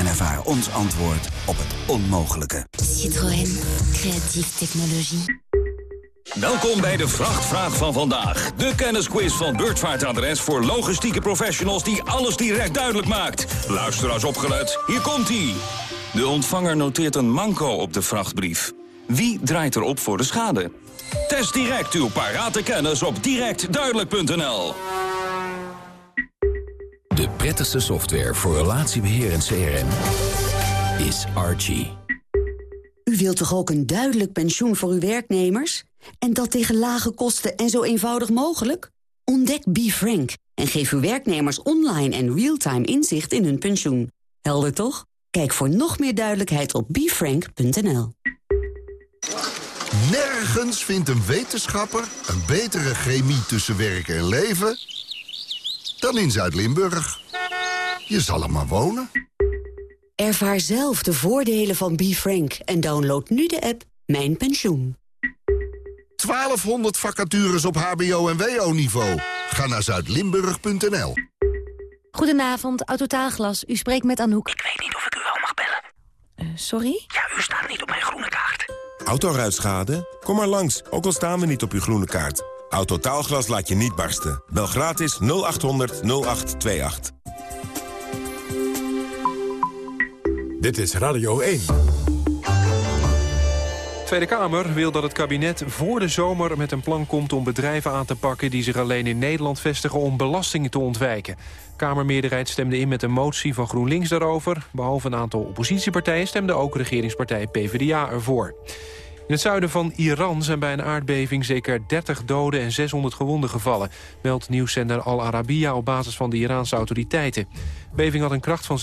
en ervaar ons antwoord op het onmogelijke. Citroën. Creatieve technologie. Welkom bij de Vrachtvraag van vandaag. De kennisquiz van Beurtvaartadres voor logistieke professionals die alles direct duidelijk maakt. Luister als opgelet, hier komt-ie. De ontvanger noteert een manco op de vrachtbrief. Wie draait erop voor de schade? Test direct uw parate kennis op directduidelijk.nl. De prettigste software voor relatiebeheer en CRM is Archie. U wilt toch ook een duidelijk pensioen voor uw werknemers? En dat tegen lage kosten en zo eenvoudig mogelijk? Ontdek BeFrank en geef uw werknemers online en real-time inzicht in hun pensioen. Helder toch? Kijk voor nog meer duidelijkheid op befrank.nl. Nergens vindt een wetenschapper een betere chemie tussen werk en leven... dan in Zuid-Limburg. Je zal er maar wonen. Ervaar zelf de voordelen van BeFrank en download nu de app Mijn Pensioen. 1200 vacatures op hbo- en wo-niveau. Ga naar zuidlimburg.nl. Goedenavond, Autotaalglas. U spreekt met Anouk. Ik weet niet of ik u wel mag bellen. Uh, sorry? Ja, u staat niet op mijn groene kaart. Autoruitschade? Kom maar langs, ook al staan we niet op uw groene kaart. Autotaalglas laat je niet barsten. Bel gratis 0800 0828. Dit is Radio 1. Tweede Kamer wil dat het kabinet voor de zomer met een plan komt om bedrijven aan te pakken die zich alleen in Nederland vestigen om belastingen te ontwijken. Kamermeerderheid stemde in met een motie van GroenLinks daarover. Behalve een aantal oppositiepartijen stemde ook regeringspartij PvdA ervoor. In het zuiden van Iran zijn bij een aardbeving zeker 30 doden en 600 gewonden gevallen, meldt nieuwszender Al Arabiya op basis van de Iraanse autoriteiten. De beving had een kracht van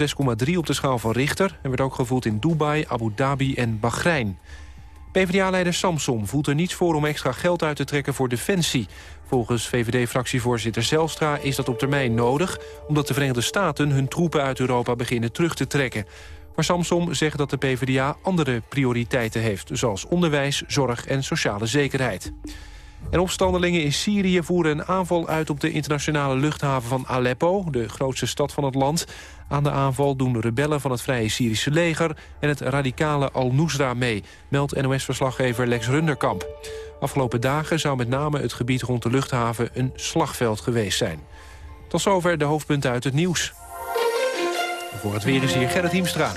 6,3 op de schaal van Richter en werd ook gevoeld in Dubai, Abu Dhabi en Bahrein. PvdA-leider Samson voelt er niets voor om extra geld uit te trekken voor defensie. Volgens VVD-fractievoorzitter Zelstra is dat op termijn nodig... omdat de Verenigde Staten hun troepen uit Europa beginnen terug te trekken. Maar Samsom zegt dat de PvdA andere prioriteiten heeft... zoals onderwijs, zorg en sociale zekerheid. En opstandelingen in Syrië voeren een aanval uit op de internationale luchthaven van Aleppo, de grootste stad van het land. Aan de aanval doen rebellen van het Vrije Syrische leger en het radicale Al-Nusra mee, meldt NOS-verslaggever Lex Runderkamp. Afgelopen dagen zou met name het gebied rond de luchthaven een slagveld geweest zijn. Tot zover de hoofdpunten uit het nieuws. Voor het weer is hier Gerrit Hiemstra.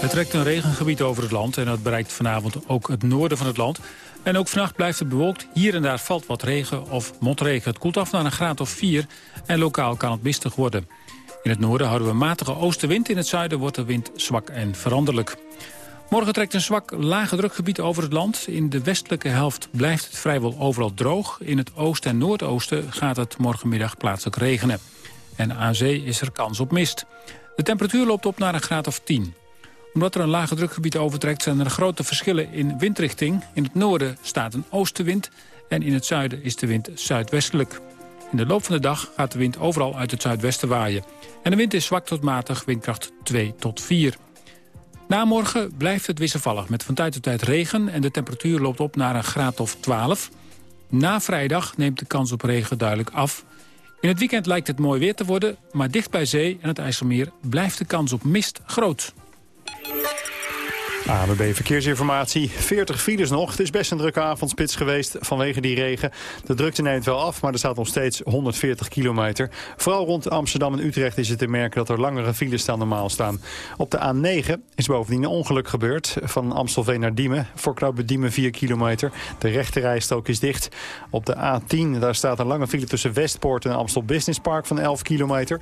Het trekt een regengebied over het land en dat bereikt vanavond ook het noorden van het land. En ook vannacht blijft het bewolkt. Hier en daar valt wat regen of motregen. Het koelt af naar een graad of 4 en lokaal kan het mistig worden. In het noorden houden we matige oostenwind. In het zuiden wordt de wind zwak en veranderlijk. Morgen trekt een zwak lage drukgebied over het land. In de westelijke helft blijft het vrijwel overal droog. In het oosten en noordoosten gaat het morgenmiddag plaatselijk regenen. En aan zee is er kans op mist. De temperatuur loopt op naar een graad of 10 omdat er een lage drukgebied overtrekt zijn er grote verschillen in windrichting. In het noorden staat een oostenwind en in het zuiden is de wind zuidwestelijk. In de loop van de dag gaat de wind overal uit het zuidwesten waaien. En de wind is zwak tot matig, windkracht 2 tot 4. Na morgen blijft het wisselvallig met van tijd tot tijd regen... en de temperatuur loopt op naar een graad of 12. Na vrijdag neemt de kans op regen duidelijk af. In het weekend lijkt het mooi weer te worden... maar dicht bij zee en het IJsselmeer blijft de kans op mist groot. ABB Verkeersinformatie. 40 files nog. Het is best een drukke avondspits geweest vanwege die regen. De drukte neemt wel af, maar er staat nog steeds 140 kilometer. Vooral rond Amsterdam en Utrecht is het te merken dat er langere files dan normaal staan. Op de A9 is bovendien een ongeluk gebeurd. Van Amstelveen naar Diemen. Voor knooppunt Diemen 4 kilometer. De rechterrijstrook is dicht. Op de A10 daar staat een lange file tussen Westpoort en Amstel Business Park van 11 kilometer.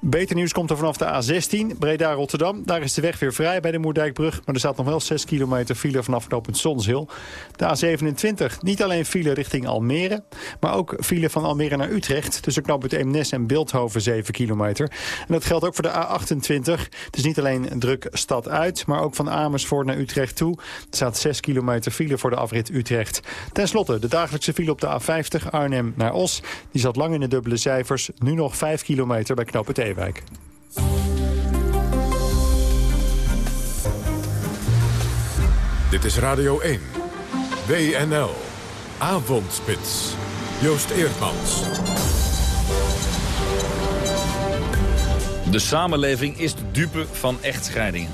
Beter nieuws komt er vanaf de A16, Breda-Rotterdam. Daar is de weg weer vrij bij de Moerdijkbrug. Maar er staat nog wel 6 kilometer file vanaf knooppunt Zonshil. De A27, niet alleen file richting Almere... maar ook file van Almere naar Utrecht... tussen knooppunt Eemnes en Beeldhoven 7 kilometer. En dat geldt ook voor de A28. Het is niet alleen druk stad uit... maar ook van Amersfoort naar Utrecht toe. Er staat 6 kilometer file voor de afrit Utrecht. Ten slotte de dagelijkse file op de A50 Arnhem naar Os. Die zat lang in de dubbele cijfers. Nu nog 5 kilometer bij knooppunt Ewijk. Dit is Radio 1. WNL. Avondspits. Joost Eerdmans. De samenleving is de dupe van echtscheidingen.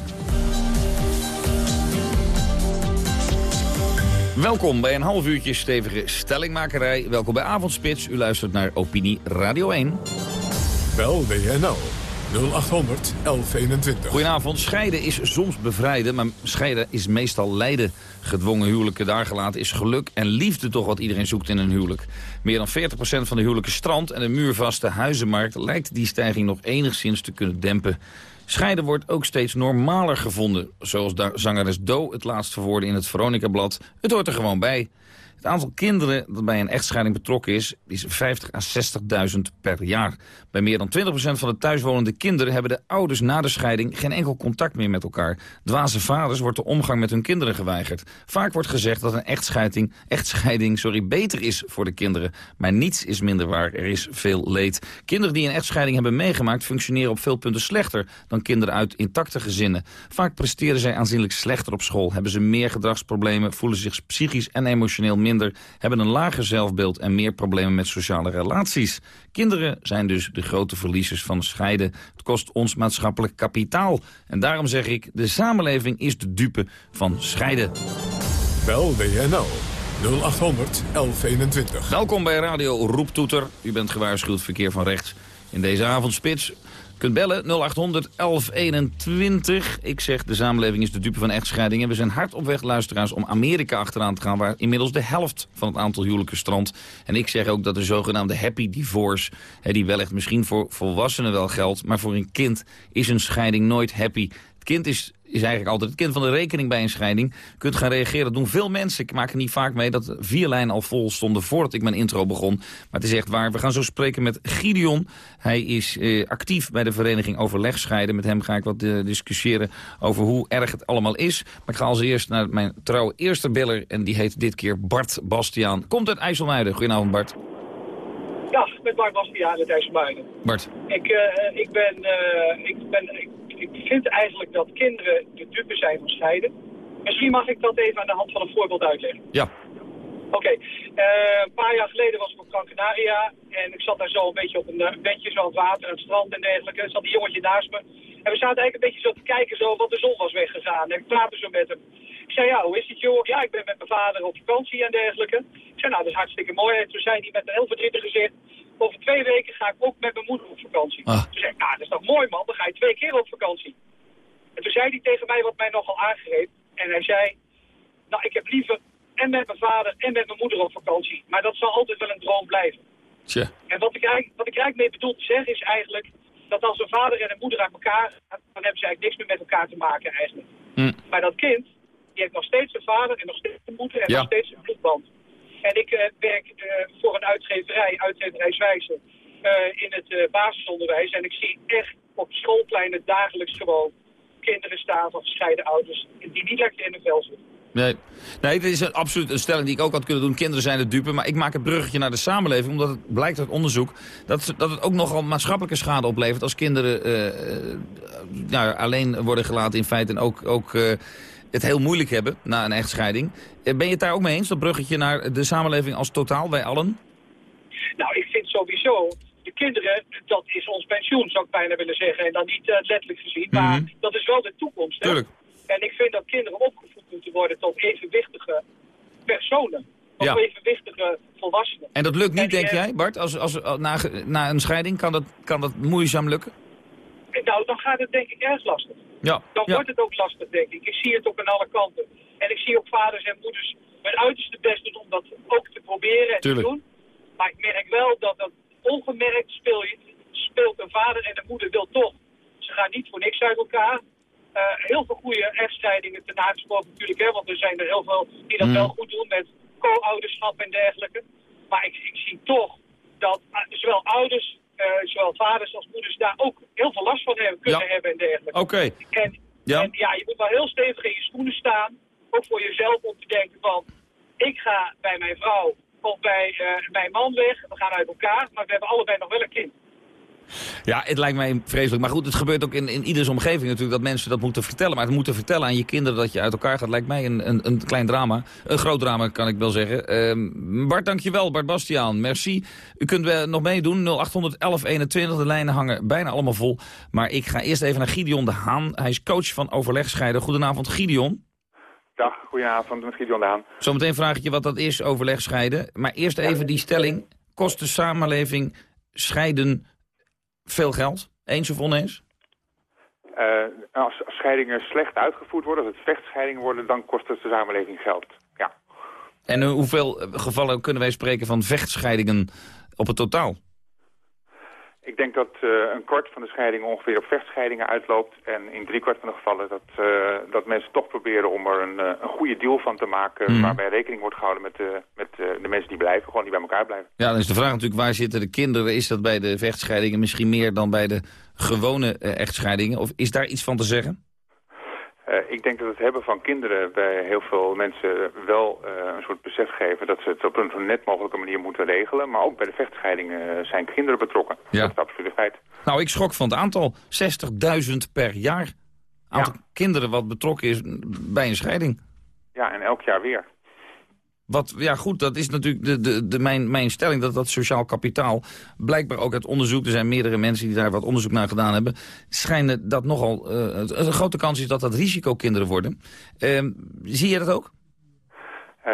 Welkom bij een half uurtje stevige stellingmakerij. Welkom bij Avondspits. U luistert naar Opinie Radio 1. Bel WNL 0800 1121. Goedenavond. Scheiden is soms bevrijden, maar scheiden is meestal lijden. Gedwongen huwelijken daargelaten is geluk en liefde toch wat iedereen zoekt in een huwelijk. Meer dan 40% van de huwelijken strand en de muurvaste huizenmarkt lijkt die stijging nog enigszins te kunnen dempen. Scheiden wordt ook steeds normaler gevonden. Zoals zangeres Do het laatst verwoordde in het Veronica-blad. Het hoort er gewoon bij. Het aantal kinderen dat bij een echtscheiding betrokken is, is 50 à 60.000 per jaar. Bij meer dan 20% van de thuiswonende kinderen hebben de ouders na de scheiding geen enkel contact meer met elkaar. Dwaze vaders wordt de omgang met hun kinderen geweigerd. Vaak wordt gezegd dat een echtscheiding, echtscheiding sorry, beter is voor de kinderen. Maar niets is minder waar. Er is veel leed. Kinderen die een echtscheiding hebben meegemaakt functioneren op veel punten slechter dan kinderen uit intacte gezinnen. Vaak presteren zij aanzienlijk slechter op school, hebben ze meer gedragsproblemen, voelen zich psychisch en emotioneel minder, hebben een lager zelfbeeld en meer problemen met sociale relaties. Kinderen zijn dus de grote verliezers van scheiden. Het kost ons maatschappelijk kapitaal. En daarom zeg ik, de samenleving is de dupe van scheiden. Bel WNL 0800 1121. Welkom bij Radio Roeptoeter. U bent gewaarschuwd verkeer van rechts in deze avondspits. Kunt bellen 0800 1121. Ik zeg, de samenleving is de dupe van echtscheidingen. We zijn hard op weg, luisteraars, om Amerika achteraan te gaan... waar inmiddels de helft van het aantal huwelijken strandt. En ik zeg ook dat de zogenaamde happy divorce... Hè, die wellicht misschien voor volwassenen wel geldt... maar voor een kind is een scheiding nooit happy. Het kind is is eigenlijk altijd het kind van de rekening bij een scheiding. Je kunt gaan reageren. Dat doen veel mensen. Ik maak er niet vaak mee dat vier lijnen al vol stonden voordat ik mijn intro begon. Maar het is echt waar. We gaan zo spreken met Gideon. Hij is eh, actief bij de vereniging Overleg Scheiden. Met hem ga ik wat eh, discussiëren over hoe erg het allemaal is. Maar ik ga als eerst naar mijn trouwe eerste beller. En die heet dit keer Bart Bastiaan. Komt uit IJsselmuiden. Goedenavond Bart. Ja, met Bart Bastiaan uit IJsselmuiden. Bart. Ik, eh, ik, ben, eh, ik, ben, ik, ik vind eigenlijk dat kinderen de dupe zijn van scheiden. Misschien mag ik dat even aan de hand van een voorbeeld uitleggen. Ja. Oké, eh, een paar jaar geleden was ik op Gran Canaria en ik zat daar zo een beetje op een eh, bedje, zo aan het water, aan het strand en dergelijke. Er zat een jongetje naast me en we zaten eigenlijk een beetje zo te kijken, zo, want de zon was weggegaan. En ik praatte zo met hem. Ik zei, ja, hoe is het joh? Ja, ik ben met mijn vader op vakantie en dergelijke. Ik zei, nou, dat is hartstikke mooi. En toen zei hij met een heel verdrietig gezicht, over twee weken ga ik ook met mijn moeder op vakantie. Ah. Toen zei ik, nou, dat is toch mooi man, dan ga je twee keer op vakantie. En toen zei hij tegen mij wat mij nogal aangreep. En hij zei, nou, ik heb liever en met mijn vader en met mijn moeder op vakantie. Maar dat zal altijd wel een droom blijven. Tja. En wat ik, eigenlijk, wat ik eigenlijk mee bedoel te zeggen is eigenlijk... dat als een vader en een moeder uit elkaar gaan... dan hebben ze eigenlijk niks meer met elkaar te maken eigenlijk. Hm. Maar dat kind, die heeft nog steeds een vader en nog steeds een moeder en Ja. nog steeds een bloedband. En ik eh, werk eh, voor een uitgeverij, uitgeverij Zwijze, eh, in het basisonderwijs. En ik zie echt op schoolpleinen dagelijks gewoon kinderen staan van gescheiden ouders... die niet lekker in hun vel zitten. Nee, nee dit is een, absoluut een stelling die ik ook had kunnen doen. Kinderen zijn de dupe. Maar ik maak het bruggetje naar de samenleving. Omdat het blijkt uit onderzoek dat, dat het ook nogal maatschappelijke schade oplevert. Als kinderen nou, alleen worden gelaten in feite. En ook, ook het heel moeilijk hebben na een echtscheiding. Eh, ben je het daar ook mee eens? Dat bruggetje naar de samenleving als totaal, wij allen? Nou, ik vind sowieso, de kinderen, dat is ons pensioen, zou ik bijna willen zeggen. En dan niet eh, letterlijk gezien, maar Mhm. dat is wel de toekomst. Hè? Tuurlijk. En ik vind dat kinderen opgevoed moeten worden tot evenwichtige personen. Tot Ja. evenwichtige volwassenen. En dat lukt niet, En denk eh, jij, Bart? Als, als, als- na, na een scheiding kan dat, kan dat moeizaam lukken? Nou, dan gaat het denk ik erg lastig. Ja. Dan ja. wordt het ook lastig, denk ik. Ik zie het ook aan alle kanten. En ik zie ook vaders en moeders hun uiterste best doen om dat ook te proberen en Tuurlijk. te doen. Maar ik merk wel dat dat ongemerkt speel je, speelt een vader en een moeder wil toch. Ze gaan niet voor niks uit elkaar. Eh, heel veel goede echtscheidingen ten nagesproken natuurlijk, hè, want er zijn er heel veel die dat Mm. wel goed doen met co-ouderschap en dergelijke. Maar ik, ik zie toch dat eh, zowel ouders, zowel vaders als moeders daar ook heel veel last van hebben, kunnen Ja. hebben en dergelijke. Oké. En Ja. en ja, je moet wel heel stevig in je schoenen staan. Ook voor jezelf om te denken van... Ik ga bij mijn vrouw of bij eh, mijn man weg. We gaan uit elkaar. Maar we hebben allebei nog wel een kind. Ja, het lijkt mij vreselijk. Maar goed, het gebeurt ook in, in ieders omgeving natuurlijk dat mensen dat moeten vertellen. Maar het moeten vertellen aan je kinderen dat je uit elkaar gaat, lijkt mij een, een, een klein drama. Een groot drama, kan ik wel zeggen. Ehm, Bart, dankjewel. Bart Bastiaan, merci. U kunt uh, nog meedoen, 0800 1121. De lijnen hangen bijna allemaal vol. Maar ik ga eerst even naar Gideon de Haan. Hij is coach van overlegscheiden. Goedenavond, Gideon. Dag, goedenavond met Gideon de Haan. Zometeen vraag ik je wat dat is, overlegscheiden. Maar eerst even die stelling. Kost de samenleving scheiden veel geld? Eens of oneens? Eh, als scheidingen slecht uitgevoerd worden, als het vechtscheidingen worden, dan kost het de samenleving geld. Ja. En uh, hoeveel eh, gevallen kunnen wij spreken van vechtscheidingen op het totaal? Ik denk dat uh, een kwart van de scheidingen ongeveer op vechtscheidingen uitloopt. En in driekwart van de gevallen dat, uh, dat mensen toch proberen om er een, een goede deal van te maken... Mm. waarbij rekening wordt gehouden met, de, met de mensen die blijven, gewoon die bij elkaar blijven. Ja, dan is de vraag natuurlijk, waar zitten de kinderen? Is dat bij de vechtscheidingen misschien meer dan bij de gewone echtscheidingen? Of is daar iets van te zeggen? Uh, ik denk dat het hebben van kinderen bij heel veel mensen wel uh, een soort besef geven dat ze het op een zo net mogelijke manier moeten regelen. Maar ook bij de vechtscheidingen zijn kinderen betrokken. Ja. Dat is absoluut een feit. Nou, ik schrok van het aantal. 60.000 per jaar. Aantal ja. kinderen wat betrokken is bij een scheiding. Ja, en elk jaar weer. Wat, ja goed, dat is natuurlijk de, de, de, mijn, mijn stelling dat dat sociaal kapitaal, blijkbaar ook uit onderzoek, er zijn meerdere mensen die daar wat onderzoek naar gedaan hebben, schijnen dat nogal, uh, een grote kans is dat dat risicokinderen worden. Uh, zie je dat ook? Uh,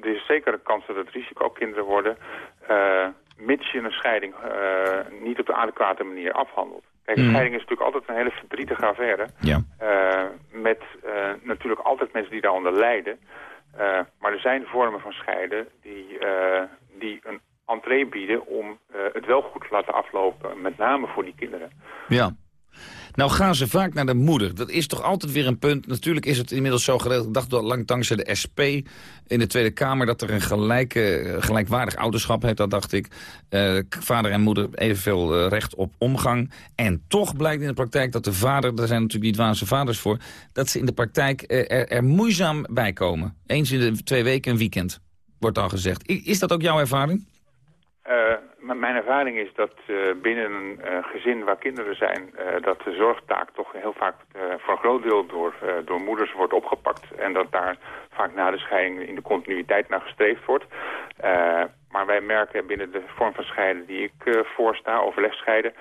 er is zeker een kans dat het risicokinderen worden, uh, mits je een scheiding niet op de adequate manier afhandelt. Kijk, mm. scheiding is natuurlijk altijd een hele verdrietige affaire. Ja. met natuurlijk altijd mensen die daaronder lijden. Uh, maar er zijn vormen van scheiden die, uh, die een entree bieden om uh, het wel goed te laten aflopen. Met name voor die kinderen. Ja. Nou gaan ze vaak naar de moeder. Dat is toch altijd weer een punt. Natuurlijk is het inmiddels zo geregeld. Ik dacht al lang dankzij de SP in de Tweede Kamer... dat er een gelijke, gelijkwaardig ouderschap heeft. Dat dacht ik. Uh, vader en moeder evenveel uh, recht op omgang. En toch blijkt in de praktijk dat de vader... daar zijn natuurlijk dwaze vaders voor... dat ze in de praktijk er, er moeizaam bij komen. Eens in de twee weken een weekend, wordt dan gezegd. Is dat ook jouw ervaring? Mijn ervaring is dat uh, binnen een uh, gezin waar kinderen zijn... Uh, dat de zorgtaak toch heel vaak voor een groot deel door, door moeders wordt opgepakt. En dat daar vaak na de scheiding in de continuïteit naar gestreefd wordt. maar wij merken binnen de vorm van scheiden die ik voorsta, overlegscheiden...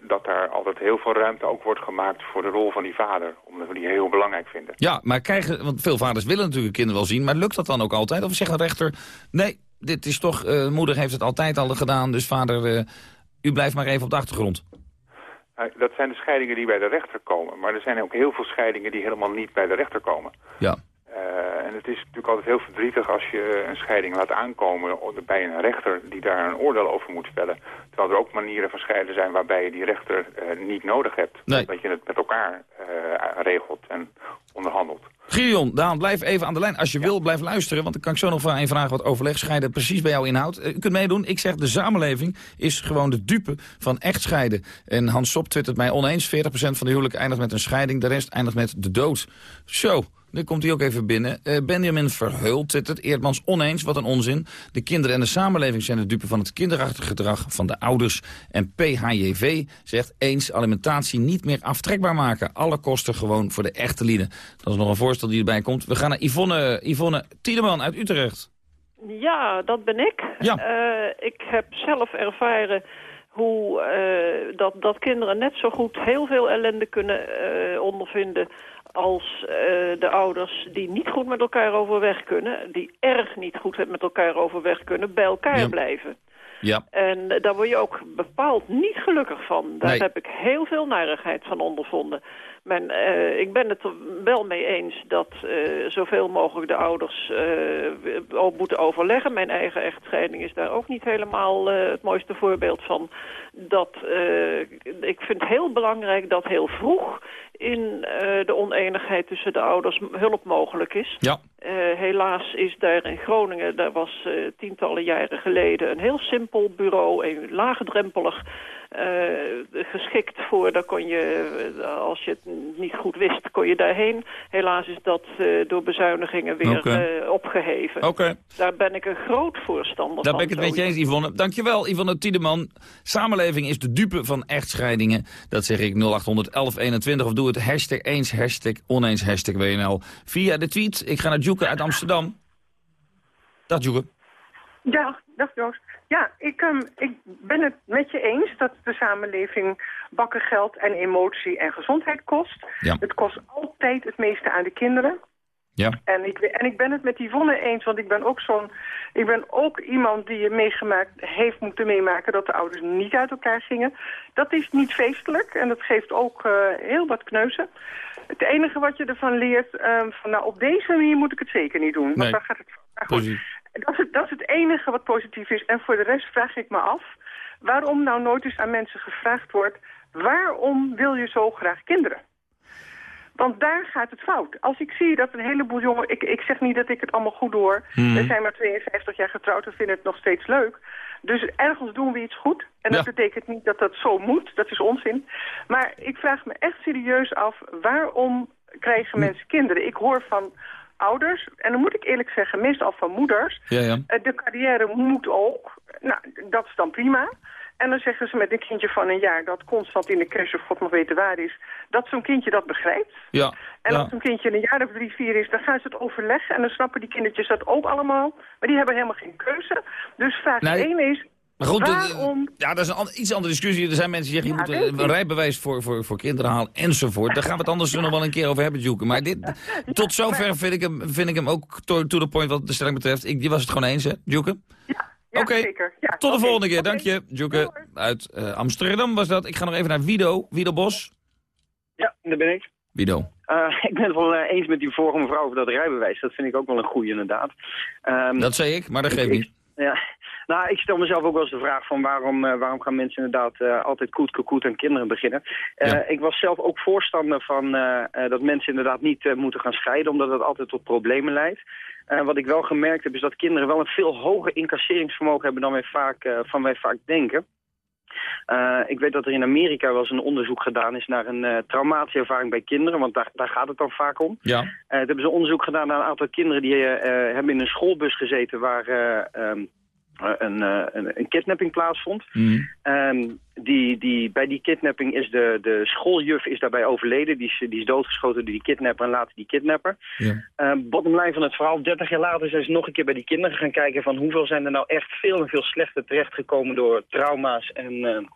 dat daar altijd heel veel ruimte ook wordt gemaakt voor de rol van die vader. Omdat we die heel belangrijk vinden. Ja, maar krijgen, want veel vaders willen natuurlijk kinderen wel zien... maar lukt dat dan ook altijd? Of zegt een rechter, nee, dit is toch, uh, moeder heeft het altijd al gedaan, dus vader, uh, u blijft maar even op de achtergrond. Dat zijn de scheidingen die bij de rechter komen. Maar er zijn ook heel veel scheidingen die helemaal niet bij de rechter komen. Ja. Uh, en het is natuurlijk altijd heel verdrietig als je een scheiding laat aankomen bij een rechter die daar een oordeel over moet vellen. Terwijl er ook manieren van scheiden zijn waarbij je die rechter uh, niet nodig hebt. Nee. Dat je het met elkaar uh, regelt en onderhandelt. Gideon, Daan, blijf even aan de lijn. Als je ja. wil, blijf luisteren, want dan kan ik zo nog van een vraag wat overleg scheiden precies bij jou inhoudt. U kunt meedoen. Ik zeg, de samenleving is gewoon de dupe van echt scheiden. En Hans Sop twittert mij oneens. 40% van de huwelijken eindigt met een scheiding, de rest eindigt met de dood. Zo. Nu komt hij ook even binnen. Uh, Benjamin Verheult zit het. Eerdmans oneens, wat een onzin. De kinderen en de samenleving zijn de dupe van het kinderachtig gedrag van de ouders. En PHJV zegt eens alimentatie niet meer aftrekbaar maken. Alle kosten gewoon voor de echte lieden. Dat is nog een voorstel die erbij komt. We gaan naar Yvonne, Yvonne Tiedeman uit Utrecht. Ja, dat ben ik. Ja. Uh, ik heb zelf ervaren hoe uh, dat, dat kinderen net zo goed heel veel ellende kunnen uh, ondervinden als de ouders die niet goed met elkaar overweg kunnen... die erg niet goed met elkaar overweg kunnen, bij elkaar ja. blijven. Ja. En daar word je ook bepaald niet gelukkig van. Daar Nee. heb ik heel veel narigheid van ondervonden. Men, uh, ik ben het er wel mee eens dat uh, zoveel mogelijk de ouders uh, ook moeten overleggen. Mijn eigen echtscheiding is daar ook niet helemaal het mooiste voorbeeld van. Dat, ik vind het heel belangrijk dat heel vroeg in de oneenigheid tussen de ouders hulp mogelijk is. Ja. helaas is daar in Groningen, daar was tientallen jaren geleden... een heel simpel bureau, een laagdrempelig... Uh, geschikt voor, daar kon je, als je het niet goed wist, kon je daarheen. Helaas is dat uh, door bezuinigingen weer okay. opgeheven. Okay. Daar ben ik een groot voorstander Daar van. ben ik het met je eens, Yvonne. Dankjewel, Yvonne Tiedeman. Samenleving is de dupe van echtscheidingen. Dat zeg ik 0800 1121 of doe het hashtag eens, hashtag oneens, hashtag WNL. Via de tweet. Ik ga naar Joeke uit Amsterdam. Dag Joeke. Ja, dag Joost. Ja, ik, um, ik ben het met je eens dat de samenleving bakken geld en emotie en gezondheid kost. Ja. Het kost altijd het meeste aan de kinderen. Ja. En ik, en ik ben het met Yvonne eens, want ik ben ook zo'n... Ik ben ook iemand die meegemaakt heeft moeten meemaken dat de ouders niet uit elkaar gingen. Dat is niet feestelijk en dat geeft ook eh, heel wat kneuzen. Het enige wat je ervan leert, ehm, van nou op deze manier moet ik het zeker niet doen. Want Nee. dan gaat het... Goed, dat is, het, dat is het enige wat positief is. En voor de rest vraag ik me af waarom nou nooit eens aan mensen gevraagd wordt... waarom wil je zo graag kinderen? Want daar gaat het fout. Als ik zie dat een heleboel jongen... Ik, ik zeg niet dat ik het allemaal goed doe. Mhm. We zijn maar 52 jaar getrouwd en vinden het nog steeds leuk. Dus ergens doen we iets goed. En dat Ja. betekent niet dat dat zo moet. Dat is onzin. Maar ik vraag me echt serieus af... waarom krijgen mensen kinderen? Ik hoor van ouders, en dan moet ik eerlijk zeggen... meestal van moeders... Ja, ja. Eh, De carrière moet ook. Nou, dat is dan prima. En dan zeggen ze met een kindje van een jaar dat constant in de crash of god mag weten waar is, dat zo'n kindje dat begrijpt. Ja. En ja. als zo'n kindje een jaar of drie, vier is, dan gaan ze het overleggen en dan snappen die kindertjes dat ook allemaal. Maar die hebben helemaal geen keuze. Dus vraag Nee. 1 is, Maar goed, eh, waarom... ja, dat is een an- iets andere discussie. Er zijn mensen die zeggen, je Ja, moet weet een ik. rijbewijs voor, voor, voor kinderen halen enzovoort. Daar gaan we het anders nog wel een keer over hebben, Joeken. Maar dit, tot zover vind ik hem, vind ik hem ook to, to the point wat de stelling betreft. Ik, je was het gewoon eens, hè, Joeken? Ja, Oké. zeker. Ja, Tot de volgende keer, dank je. Joeken uit eh, Amsterdam was dat. Ik ga nog even naar Wido. Wido Bos. Ja, daar ben ik. Wido. Eh, ik ben het wel eh, eens met die vorige mevrouw over dat rijbewijs. Dat vind ik ook wel een goeie inderdaad. Ehm, Dat zei ik, maar dat geeft ik- niet. Ja, nou, ik stel mezelf ook wel eens de vraag van waarom, eh, waarom gaan mensen inderdaad eh, altijd koet, koet aan kinderen beginnen. Eh, Ja. Ik was zelf ook voorstander van dat mensen inderdaad niet moeten gaan scheiden, omdat dat altijd tot problemen leidt. Wat ik wel gemerkt heb, is dat kinderen wel een veel hoger incasseringsvermogen hebben dan wij vaak, van wij vaak denken. Ik weet dat er in Amerika wel eens een onderzoek gedaan is naar een traumatische ervaring bij kinderen, want daar, daar gaat het dan vaak om. Ja. Toen hebben ze onderzoek gedaan naar een aantal kinderen die hebben in een schoolbus gezeten waar eh, ehm, eh, een, eh, een, een kidnapping plaatsvond. Mhm. Ehm, die, die, bij die kidnapping is de, de schooljuf is daarbij overleden. Die is, die is doodgeschoten door die kidnapper en later die kidnapper. Ja. Ehm, bottom line van het verhaal, 30 jaar later zijn ze nog een keer bij die kinderen gaan kijken... van hoeveel zijn er nou echt veel en veel slechter terechtgekomen door trauma's en, eh,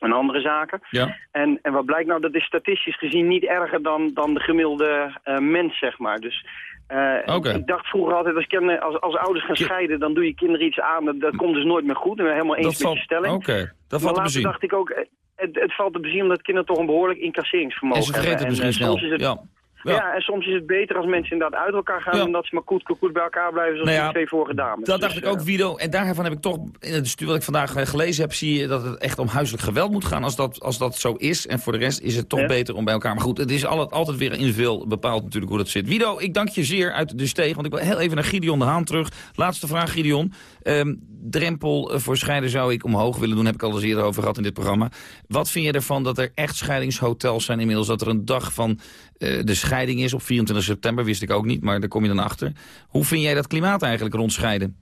en andere zaken. Ja. En, en wat blijkt nou, dat is statistisch gezien niet erger dan, dan de gemiddelde eh, mens, zeg maar. Dus eh, ik dacht vroeger altijd, als, kinderen, als, als ouders gaan scheiden, dan doe je kinderen iets aan. Dat, dat komt dus nooit meer goed. En we helemaal eens Dat met valt, stelling. Oké, dat Maar valt te later dacht ik ook, eh, het, het valt te bezien omdat kinderen toch een behoorlijk incasseringsvermogen En ze vergeten het hebben. misschien En, snel. eh, is het, Ja. Ja. en soms is het beter als mensen inderdaad uit elkaar gaan... Ja. dan dat ze maar koet, koet, koet bij elkaar blijven zoals Nou ja, die twee vorige dames. Dat dacht Dus, ik ook, eh, Wido. En daarvan heb ik toch, in het studie wat ik vandaag eh, gelezen heb... zie je dat het echt om huiselijk geweld moet gaan als dat, als dat zo is. En voor de rest is het toch beter om bij elkaar. Maar goed, het is altijd, altijd weer individueel bepaald natuurlijk hoe dat zit. Wido, ik dank je zeer uit de steeg. Want ik wil heel even naar Gideon de Haan terug. Laatste vraag, Gideon. Ehm, drempel eh, voor scheiden zou ik omhoog willen doen. Heb ik al eens eerder over gehad in dit programma. Wat vind je ervan dat er echt scheidingshotels zijn inmiddels? Dat er een dag van eh, de scheiding is op 24 september. Wist ik ook niet, maar daar kom je dan achter. Hoe vind jij dat klimaat eigenlijk rond scheiden?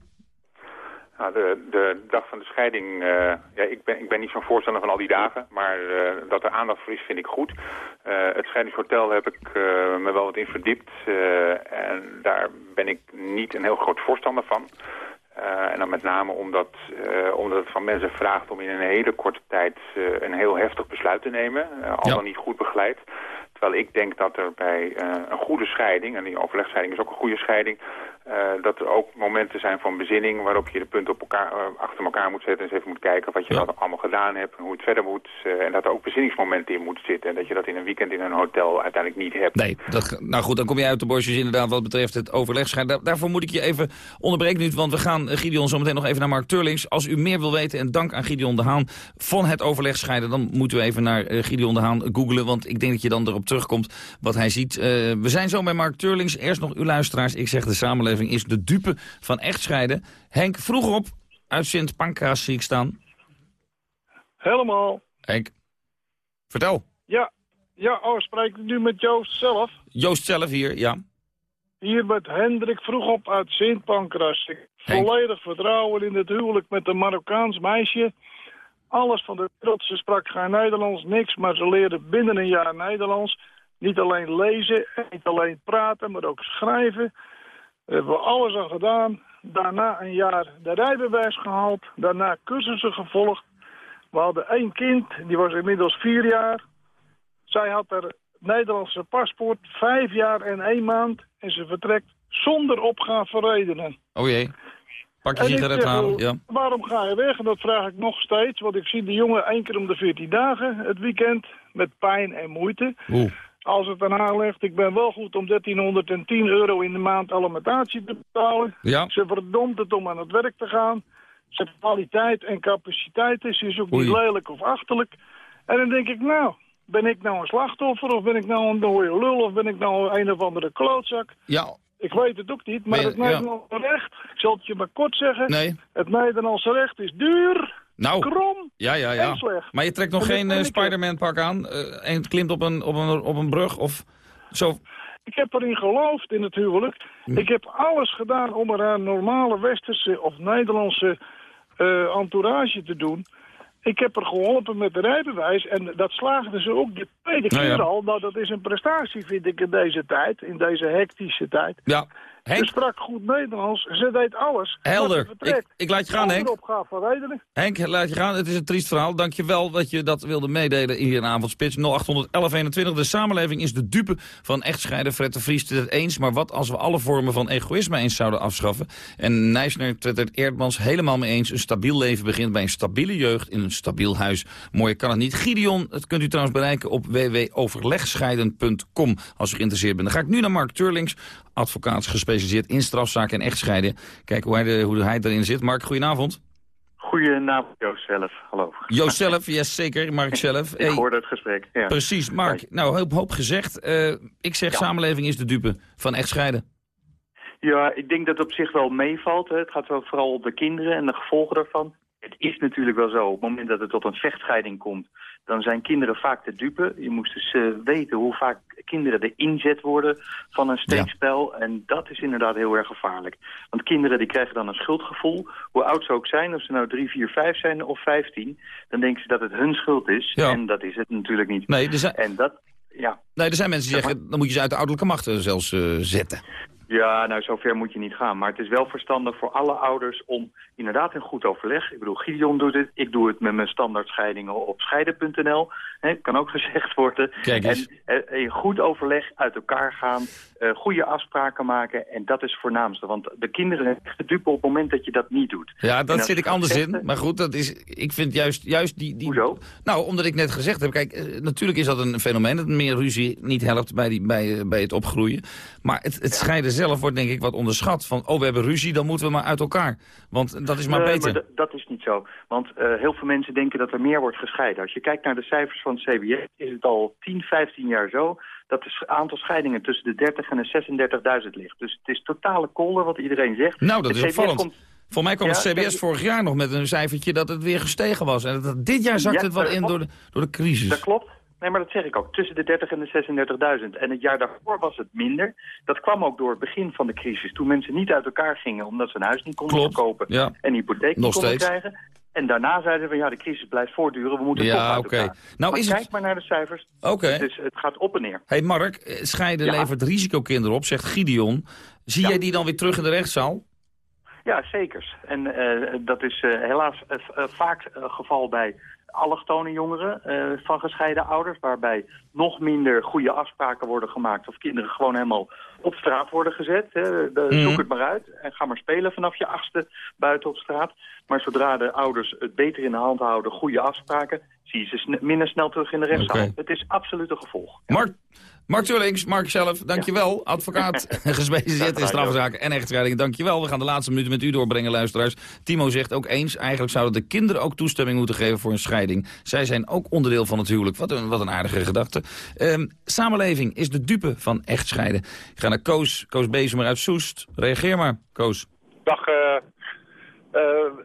Nou, de, de dag van de scheiding, eh, ja, ik, ben, ik ben niet zo'n voorstander van al die dagen, maar eh, dat er aandacht voor is vind ik goed. Eh, het scheidingshotel heb ik me wel wat in verdiept en daar ben ik niet een heel groot voorstander van. En dan met name omdat, omdat het van mensen vraagt om in een hele korte tijd een heel heftig besluit te nemen, al Ja. dan niet goed begeleid. Terwijl ik denk dat er bij eh, een goede scheiding, en die overlegscheiding is ook een goede scheiding, eh, dat er ook momenten zijn van bezinning waarop je de punten op elkaar, eh, achter elkaar moet zetten en eens even moet kijken wat je dan allemaal gedaan hebt en hoe het verder moet. en dat er ook bezinningsmomenten in moeten zitten en dat je dat in een weekend in een hotel uiteindelijk niet hebt. Nee, dat, nou goed, dan kom je uit de bosjes inderdaad wat betreft het overlegscheiden. Daar, daarvoor moet ik je even onderbreken nu, want we gaan Gideon zo meteen nog even naar Mark Turlings. Als u meer wil weten, en dank aan Gideon de Haan van het overlegscheiden, dan moeten we even naar Gideon de Haan googlen, want ik denk dat je dan erop terugkomt wat hij ziet. Eh, we zijn zo bij Mark Turlings. Eerst nog uw luisteraars. Ik zeg de samenleving is de dupe van echtscheiden. Henk, vroeg op, uit Sint Pancras zie ik staan. Helemaal. Henk, vertel. Ja, ja oh, spreek ik nu met Joost zelf? Joost zelf hier, ja. Hier met Hendrik vroeg op uit Sint Pancras. Volledig vertrouwen in het huwelijk met een Marokkaans meisje. Alles van de wereld. Ze sprak geen Nederlands, niks, maar ze leerde binnen een jaar Nederlands. Niet alleen lezen, en niet alleen praten, maar ook schrijven. Daar hebben we alles aan gedaan. Daarna een jaar de rijbewijs gehaald. Daarna cursussen gevolgd. We hadden één kind, die was inmiddels vier jaar. Zij had er Nederlandse paspoort, vijf jaar en één maand. En ze vertrekt zonder opgaveredenen. Oh jee. Pak je sigaret eh, Ja. Waarom ga je weg? En dat vraag ik nog steeds. Want ik zie de jongen één keer om de 14 dagen het weekend. Met pijn en moeite. Oeh. Als het aan haar ligt, ik ben wel goed om 1310 euro in de maand alimentatie te betalen. Ja. Ze verdomt het om aan het werk te gaan. Ze heeft kwaliteit en capaciteiten. Ze is ook niet lelijk of achterlijk. En dan denk ik, nou, ben ik nou een slachtoffer? Of ben ik nou een dode lul? Of ben ik nou een of andere klootzak? Ja. Ik weet het ook niet, maar je- het Nederlandse recht, ik zal het je maar kort zeggen. Nee. Het Nederlandse recht is duur, Nou. krom Ja, ja, ja. en slecht. Maar je trekt nog En geen ik, Spider-Man pak aan eh, en klimt op een, op, een, op een brug of zo. Ik heb erin geloofd in het huwelijk. Hm. Ik heb alles gedaan om er een normale westerse of Nederlandse eh, entourage te doen. Ik heb er geholpen met de rijbewijs en dat slaagden ze ook de tweede Nou keer ja. al. Nou, dat is een prestatie, vind ik, in deze tijd, in deze hectische tijd. Ja. Ze sprak goed Nederlands, ze deed alles. Helder. Ik- ik laat je gaan, Henk. opgave. Henk, laat je gaan. Het is een triest verhaal. Dank je wel dat je dat wilde meedelen hier in Avondspits. 081121. De samenleving is de dupe van echtscheiden. Fred de Vries is het eens. Maar wat als we alle vormen van egoïsme eens zouden afschaffen? En Nijsner twittert Eerdmans helemaal mee eens. Een stabiel leven begint bij een stabiele jeugd in een stabiel huis. Mooier kan het niet. Gideon, dat kunt u trouwens bereiken op www.overlegscheiden.com als u geïnteresseerd bent. Dan ga ik nu naar Mark Turlings, advocaat gespecialiseerd in strafzaken en echtscheiden. Kijken hoe hij, de- hoe hij erin zit. Mark, goedenavond. Goedenavond, Joost zelf. Hallo. Joost zelf, yes, zeker. Mark zelf. Ik hoorde het gesprek. Ja. Precies, Mark. Nou, hoop, hoop gezegd. Eh, ik zeg, samenleving is de dupe van echtscheiden. Ja, ik denk dat het op zich wel meevalt. Hè. Het gaat wel vooral op de kinderen en de gevolgen daarvan. Het is natuurlijk wel zo, op het moment dat het tot een vechtscheiding komt... dan zijn kinderen vaak de dupe. Je moest dus eh, weten hoe vaak kinderen de inzet worden van een steekspel. En dat is inderdaad heel erg gevaarlijk. Want kinderen die krijgen dan een schuldgevoel. Hoe oud ze ook zijn, of ze nou 3, 4, 5 zijn of 15... dan denken ze dat het hun schuld is. Ja. En dat is het natuurlijk niet. Nee, er zijn, En dat, ja... nee, er zijn mensen die zeggen, dan moet je ze uit de ouderlijke macht zelfs eh, zetten. Ja, nou zover moet je niet gaan. Maar het is wel verstandig voor alle ouders om inderdaad in goed overleg. Ik bedoel, Gideon doet het. Ik doe het met mijn standaardscheidingen op scheiden.nl. Kan ook gezegd worden. Kijk eens. En eh, in goed overleg uit elkaar gaan. eh, goede afspraken maken. En dat is het voornaamste. Want de kinderen zijn echt de dupe op het moment dat je dat niet doet. Ja, dat zit ik anders in. Maar goed, dat is, ik vind juist, juist die, die... Hoezo? Nou, omdat ik net gezegd heb, kijk, eh, natuurlijk is dat een fenomeen... dat meer ruzie niet helpt bij, die, bij, bij het opgroeien. Maar het, het scheiden zelf wordt denk ik wat onderschat. Van, oh, we hebben ruzie, dan moeten we maar uit elkaar. Want dat is maar beter. maar dat- is niet zo. Want eh, heel veel mensen denken dat er meer wordt gescheiden. Als je kijkt naar de cijfers van het CBS, is het al 10, 15 jaar zo... dat het aantal scheidingen tussen de 30 en de 36.000 ligt. Dus het is totale kolder wat iedereen zegt. Nou, dat Het is CBS opvallend. komt- Voor mij kwam Ja, het CBS vorig jaar nog met een cijfertje dat het weer gestegen was. En dat, dit jaar zakt Ja, het wel in door de, door de crisis. Dat klopt. Nee, maar dat zeg ik ook. Tussen de 30 en de 36.000. En het jaar daarvoor was het minder. Dat kwam ook door het begin van de crisis. Toen mensen niet uit elkaar gingen omdat ze een huis niet konden Klopt, verkopen. ja. En hypotheek niet konden krijgen. En daarna zeiden we, ja, de crisis blijft voortduren. We moeten Ja, toch uit elkaar. Nou, maar is kijk het- maar naar de cijfers. Oké. Dus het gaat op en neer. hey Mark, eh, scheiden Ja. levert risicokinderen op, zegt Gideon. Zie jij die dan weer terug in de rechtszaal? Ja, zeker. En eh, dat is eh, helaas eh, vaak het geval bij allochtone jongeren eh, van gescheiden ouders... waarbij nog minder goede afspraken worden gemaakt... of kinderen gewoon helemaal op straat worden gezet. Hè. De- Mhm. Zoek het maar uit en ga maar spelen vanaf je achtste buiten op straat. Maar zodra de ouders het beter in de hand houden, goede afspraken... zie je ze minder snel terug in de rechtszaal. Het is absoluut een gevolg. Mark, Mark Turlings, Mark zelf, dankjewel. Advocaat, gespecialiseerd in strafzaken en echtscheidingen, dankjewel. We gaan de laatste minuten met u doorbrengen, luisteraars. Timo zegt ook eens, eigenlijk zouden de kinderen ook toestemming moeten geven voor een scheiding. Zij zijn ook onderdeel van het huwelijk. Wat een, wat een aardige gedachte. Ehm, samenleving is de dupe van echtscheiden. Ik ga naar Koos, Koos Bezemer uit Soest. Reageer maar, Koos. Dag. eh, eh,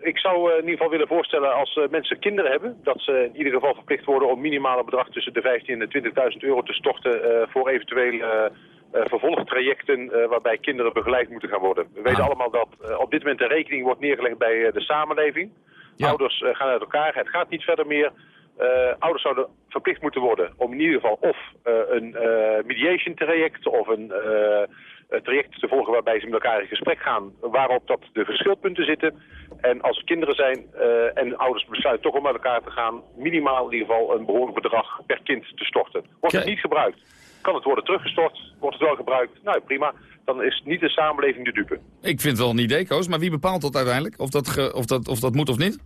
ik zou eh, in ieder geval willen voorstellen als eh, mensen kinderen hebben... dat ze in ieder geval verplicht worden om minimale bedrag tussen de 15 en de 20.000 euro te storten... eh, voor eventuele eh, eh, vervolgtrajecten eh, waarbij kinderen begeleid moeten gaan worden. We weten allemaal dat eh, op dit moment een rekening wordt neergelegd bij eh, de samenleving. Ouders eh, gaan uit elkaar, het gaat niet verder meer... Eh, ouders zouden verplicht moeten worden om in ieder geval of eh, een eh, mediation traject of een eh, eh, traject te volgen waarbij ze met elkaar in gesprek gaan waarop dat de verschilpunten zitten. En als er kinderen zijn eh, en ouders besluiten toch om met elkaar te gaan, minimaal in ieder geval een behoorlijk bedrag per kind te storten. Wordt het niet gebruikt? kan het worden teruggestort, wordt het wel gebruikt, nou prima. Dan is niet de samenleving de dupe. Ik vind het wel een idee, Koos, maar wie bepaalt dat uiteindelijk? Of dat, ge- of dat, of dat moet of niet?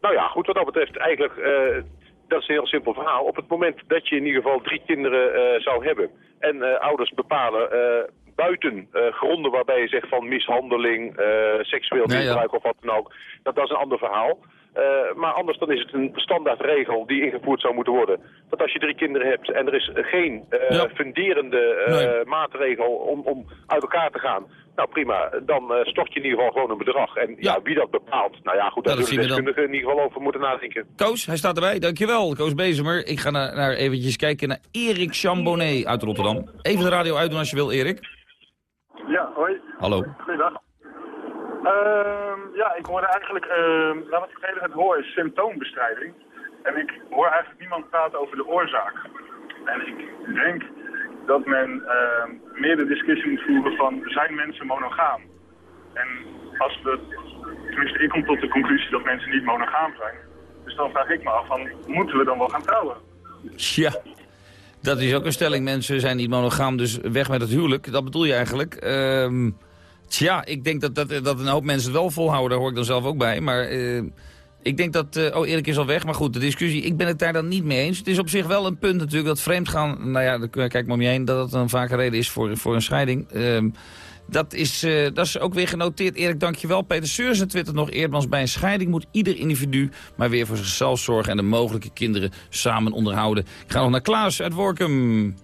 Nou ja, goed, wat dat betreft eigenlijk, eh, dat is een heel simpel verhaal. Op het moment dat je in ieder geval drie kinderen eh, zou hebben en eh, ouders bepalen eh, buiten eh, gronden waarbij je zegt van mishandeling, eh, seksueel ja. misbruik of wat dan ook, dat, dat is een ander verhaal. Eh, maar anders dan is het een standaardregel die ingevoerd zou moeten worden. Dat als je drie kinderen hebt en er is geen eh, funderende maatregel om, om uit elkaar te gaan. Nou prima, dan stort je in ieder geval gewoon een bedrag. En ja, wie dat bepaalt, nou ja goed, daar Ja, zullen dan. deskundigen in ieder geval over moeten nadenken. Koos, hij staat erbij. Dankjewel, Koos Bezemer. Ik ga naar, naar eventjes kijken naar Erik Chambonnet uit Rotterdam. Even de radio uitdoen als je wil, Erik. Ja, hoi. Hallo. Goeiedag. Ehm, ja, ik hoorde eigenlijk, ehm nou, wat ik de hele tijd hoor is symptoombestrijding. En ik hoor eigenlijk niemand praten over de oorzaak. En ik denk dat men ehm, meer de discussie moet voeren van, zijn mensen monogaam? En als we, tenminste ik kom tot de conclusie dat mensen niet monogaam zijn. Dus dan vraag ik me af van, moeten we dan wel gaan trouwen? Ja, dat is ook een stelling. Mensen zijn niet monogaam, dus weg met het huwelijk. Dat bedoel je eigenlijk. Ehm tja, ik denk dat, dat, dat een hoop mensen het wel volhouden. Daar hoor ik dan zelf ook bij. Maar eh, ik denk dat... eh, oh, Erik is al weg. Maar goed, de discussie, ik ben het daar dan niet mee eens. Het is op zich wel een punt natuurlijk dat vreemdgaan... Nou ja, kijk maar om je heen. Dat vaak een reden is voor, voor een scheiding. Ehm, dat is, eh, dat is ook weer genoteerd. Erik, dankjewel. Peter Seursen twittert nog Eerdmans. Bij een scheiding moet ieder individu maar weer voor zichzelf zorgen... en de mogelijke kinderen samen onderhouden. Ik ga nog naar Klaas uit Workum.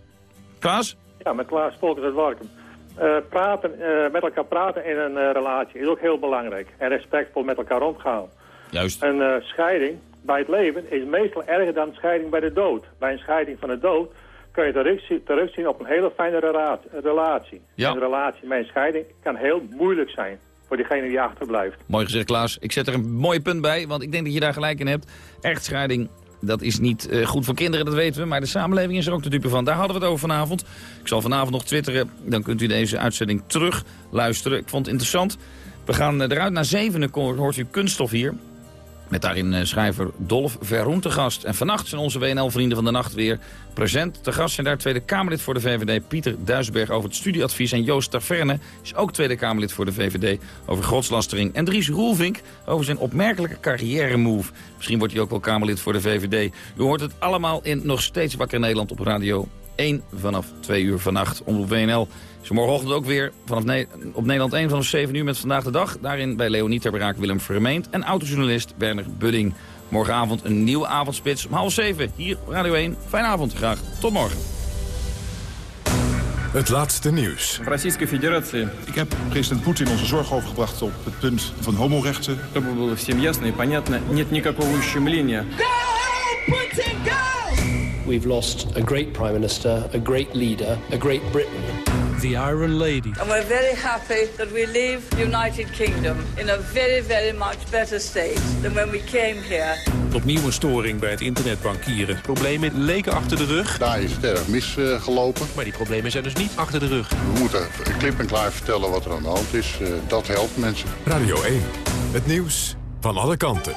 Klaas? Ja, met Klaas Volkers uit Warkum. Eh, praten, eh, met elkaar praten in een relatie is ook heel belangrijk. En respectvol met elkaar omgaan. Juist. Een scheiding bij het leven is meestal erger dan een scheiding bij de dood. Bij een scheiding van de dood kun je terugzien, terugzien op een hele fijne rela- relatie. Ja. Een relatie met een scheiding kan heel moeilijk zijn voor diegene die achterblijft. Mooi gezegd, Klaas. Ik zet er een mooi punt bij, want ik denk dat je daar gelijk in hebt. Echtscheiding, dat is niet eh, goed voor kinderen, dat weten we. Maar de samenleving is er ook de dupe van. Daar hadden we het over vanavond. Ik zal vanavond nog twitteren. Dan kunt u deze uitzending terug luisteren. Ik vond het interessant. We gaan eh, eruit naar zevenen. Hoort u kunststof hier. Met daarin eh, schrijver Dolf Verhoen te gast. En vannacht zijn onze WNL-vrienden van de nacht weer present. Te gast zijn daar Tweede Kamerlid voor de VVD Pieter Duisberg over het studieadvies. En Joost Taverne is ook Tweede Kamerlid voor de VVD over godslastering. En Dries Roelvink over zijn opmerkelijke carrière-move. Misschien wordt hij ook wel Kamerlid voor de VVD. U hoort het allemaal in Nog Steeds Wakker Nederland op Radio 1 vanaf 2 uur vannacht. Omroep WNL is er morgenochtend ook weer vanaf Ne- op Nederland 1 vanaf 7 uur met Vandaag de Dag. Daarin bij Leonie Terbraak, Willem Vermeend en autojournalist Werner Budding. Morgenavond een nieuwe avondspits om half 7 hier op Radio 1. Fijne avond, graag tot morgen. Het laatste nieuws. Российской Федерации. Ik heb president Poetin onze zorg overgebracht op het punt van homorechten. Чтобы было всем ясно и понятно, нет никакого ущемления. We've lost a great prime minister, a great leader, a great Britain. The Iron Lady. And we're very happy that we leave the United Kingdom in a very, very much better state than when we came here. Opnieuw een storing bij het internetbankieren. Problemen leken achter de rug. Daar is het erg misgelopen. Maar die problemen zijn dus niet achter de rug. We moeten klip en klaar vertellen wat er aan de hand is. Eh, Dat helpt mensen. Radio 1. Het nieuws van alle kanten.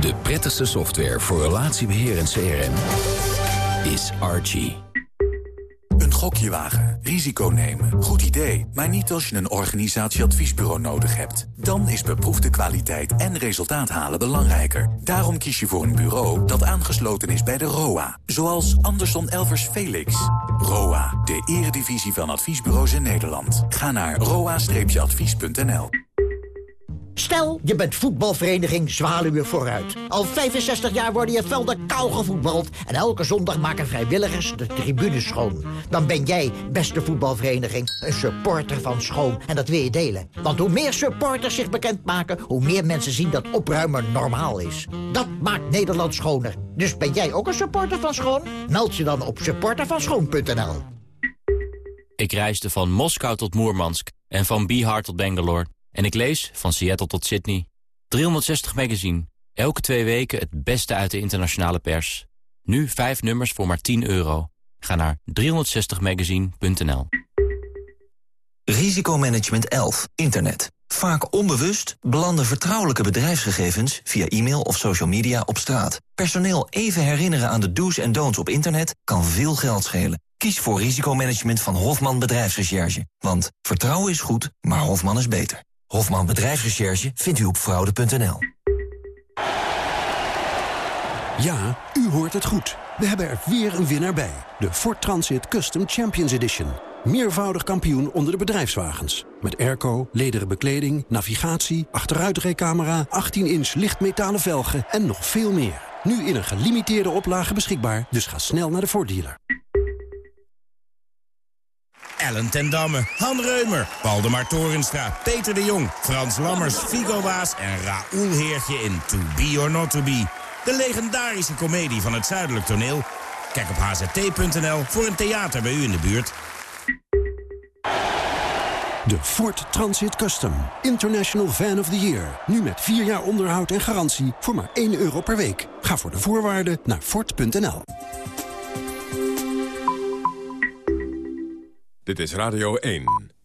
De prettigste software voor relatiebeheer en CRM is Archie. Een gokje wagen, risico nemen, goed idee. Maar niet als je een organisatieadviesbureau nodig hebt. Dan is beproefde kwaliteit en resultaat halen belangrijker. Daarom kies je voor een bureau dat aangesloten is bij de ROA. Zoals Anderson Elvers Felix. ROA, de eredivisie van adviesbureaus in Nederland. Ga naar roa-advies.nl. Stel, je bent voetbalvereniging Zwaluwe Vooruit. Al 65 jaar worden je velden kou gevoetbald... en elke zondag maken vrijwilligers de tribunes schoon. Dan ben jij, beste voetbalvereniging, een supporter van schoon. En dat wil je delen. Want hoe meer supporters zich bekendmaken... hoe meer mensen zien dat opruimen normaal is. Dat maakt Nederland schoner. Dus ben jij ook een supporter van schoon? Meld je dan op supportervanschoon.nl. Ik reisde van Moskou tot Moermansk en van Bihar tot Bangalore. En ik lees van Seattle tot Sydney. 360 magazine. Elke twee weken het beste uit de internationale pers. Nu vijf nummers voor maar 10 euro. Ga naar 360magazine.nl Risicomanagement 11. Internet. Vaak onbewust belanden vertrouwelijke bedrijfsgegevens via e-mail of social media op straat. Personeel even herinneren aan de do's en don'ts op internet kan veel geld schelen. Kies voor risicomanagement van Hofman Bedrijfsrecherche. Want vertrouwen is goed, maar Hofman is beter. Hofman Bedrijfsrecherche vindt u op fraude.nl. Ja, u hoort het goed. We hebben er weer een winnaar bij. De Ford Transit Custom Champions Edition. Meervoudig kampioen onder de bedrijfswagens. Met airco, lederen bekleding, navigatie, achteruitrijcamera... 18-inch lichtmetalen velgen en nog veel meer. Nu in een gelimiteerde oplage beschikbaar, dus ga snel naar de Ford dealer. Ellen ten Damme, Han Reumer, Waldemar Torenstra, Peter de Jong... Frans Lammers, Figo Waas en Raoul Heertje in To Be or Not To Be. De legendarische komedie van het Zuidelijk Toneel. Kijk op hzt.nl voor een theater bij u in de buurt. De Ford Transit Custom. International Van of the Year. Nu met 4 jaar onderhoud en garantie voor maar 1 euro per week. Ga voor de voorwaarden naar Ford.nl. Dit is Radio 1.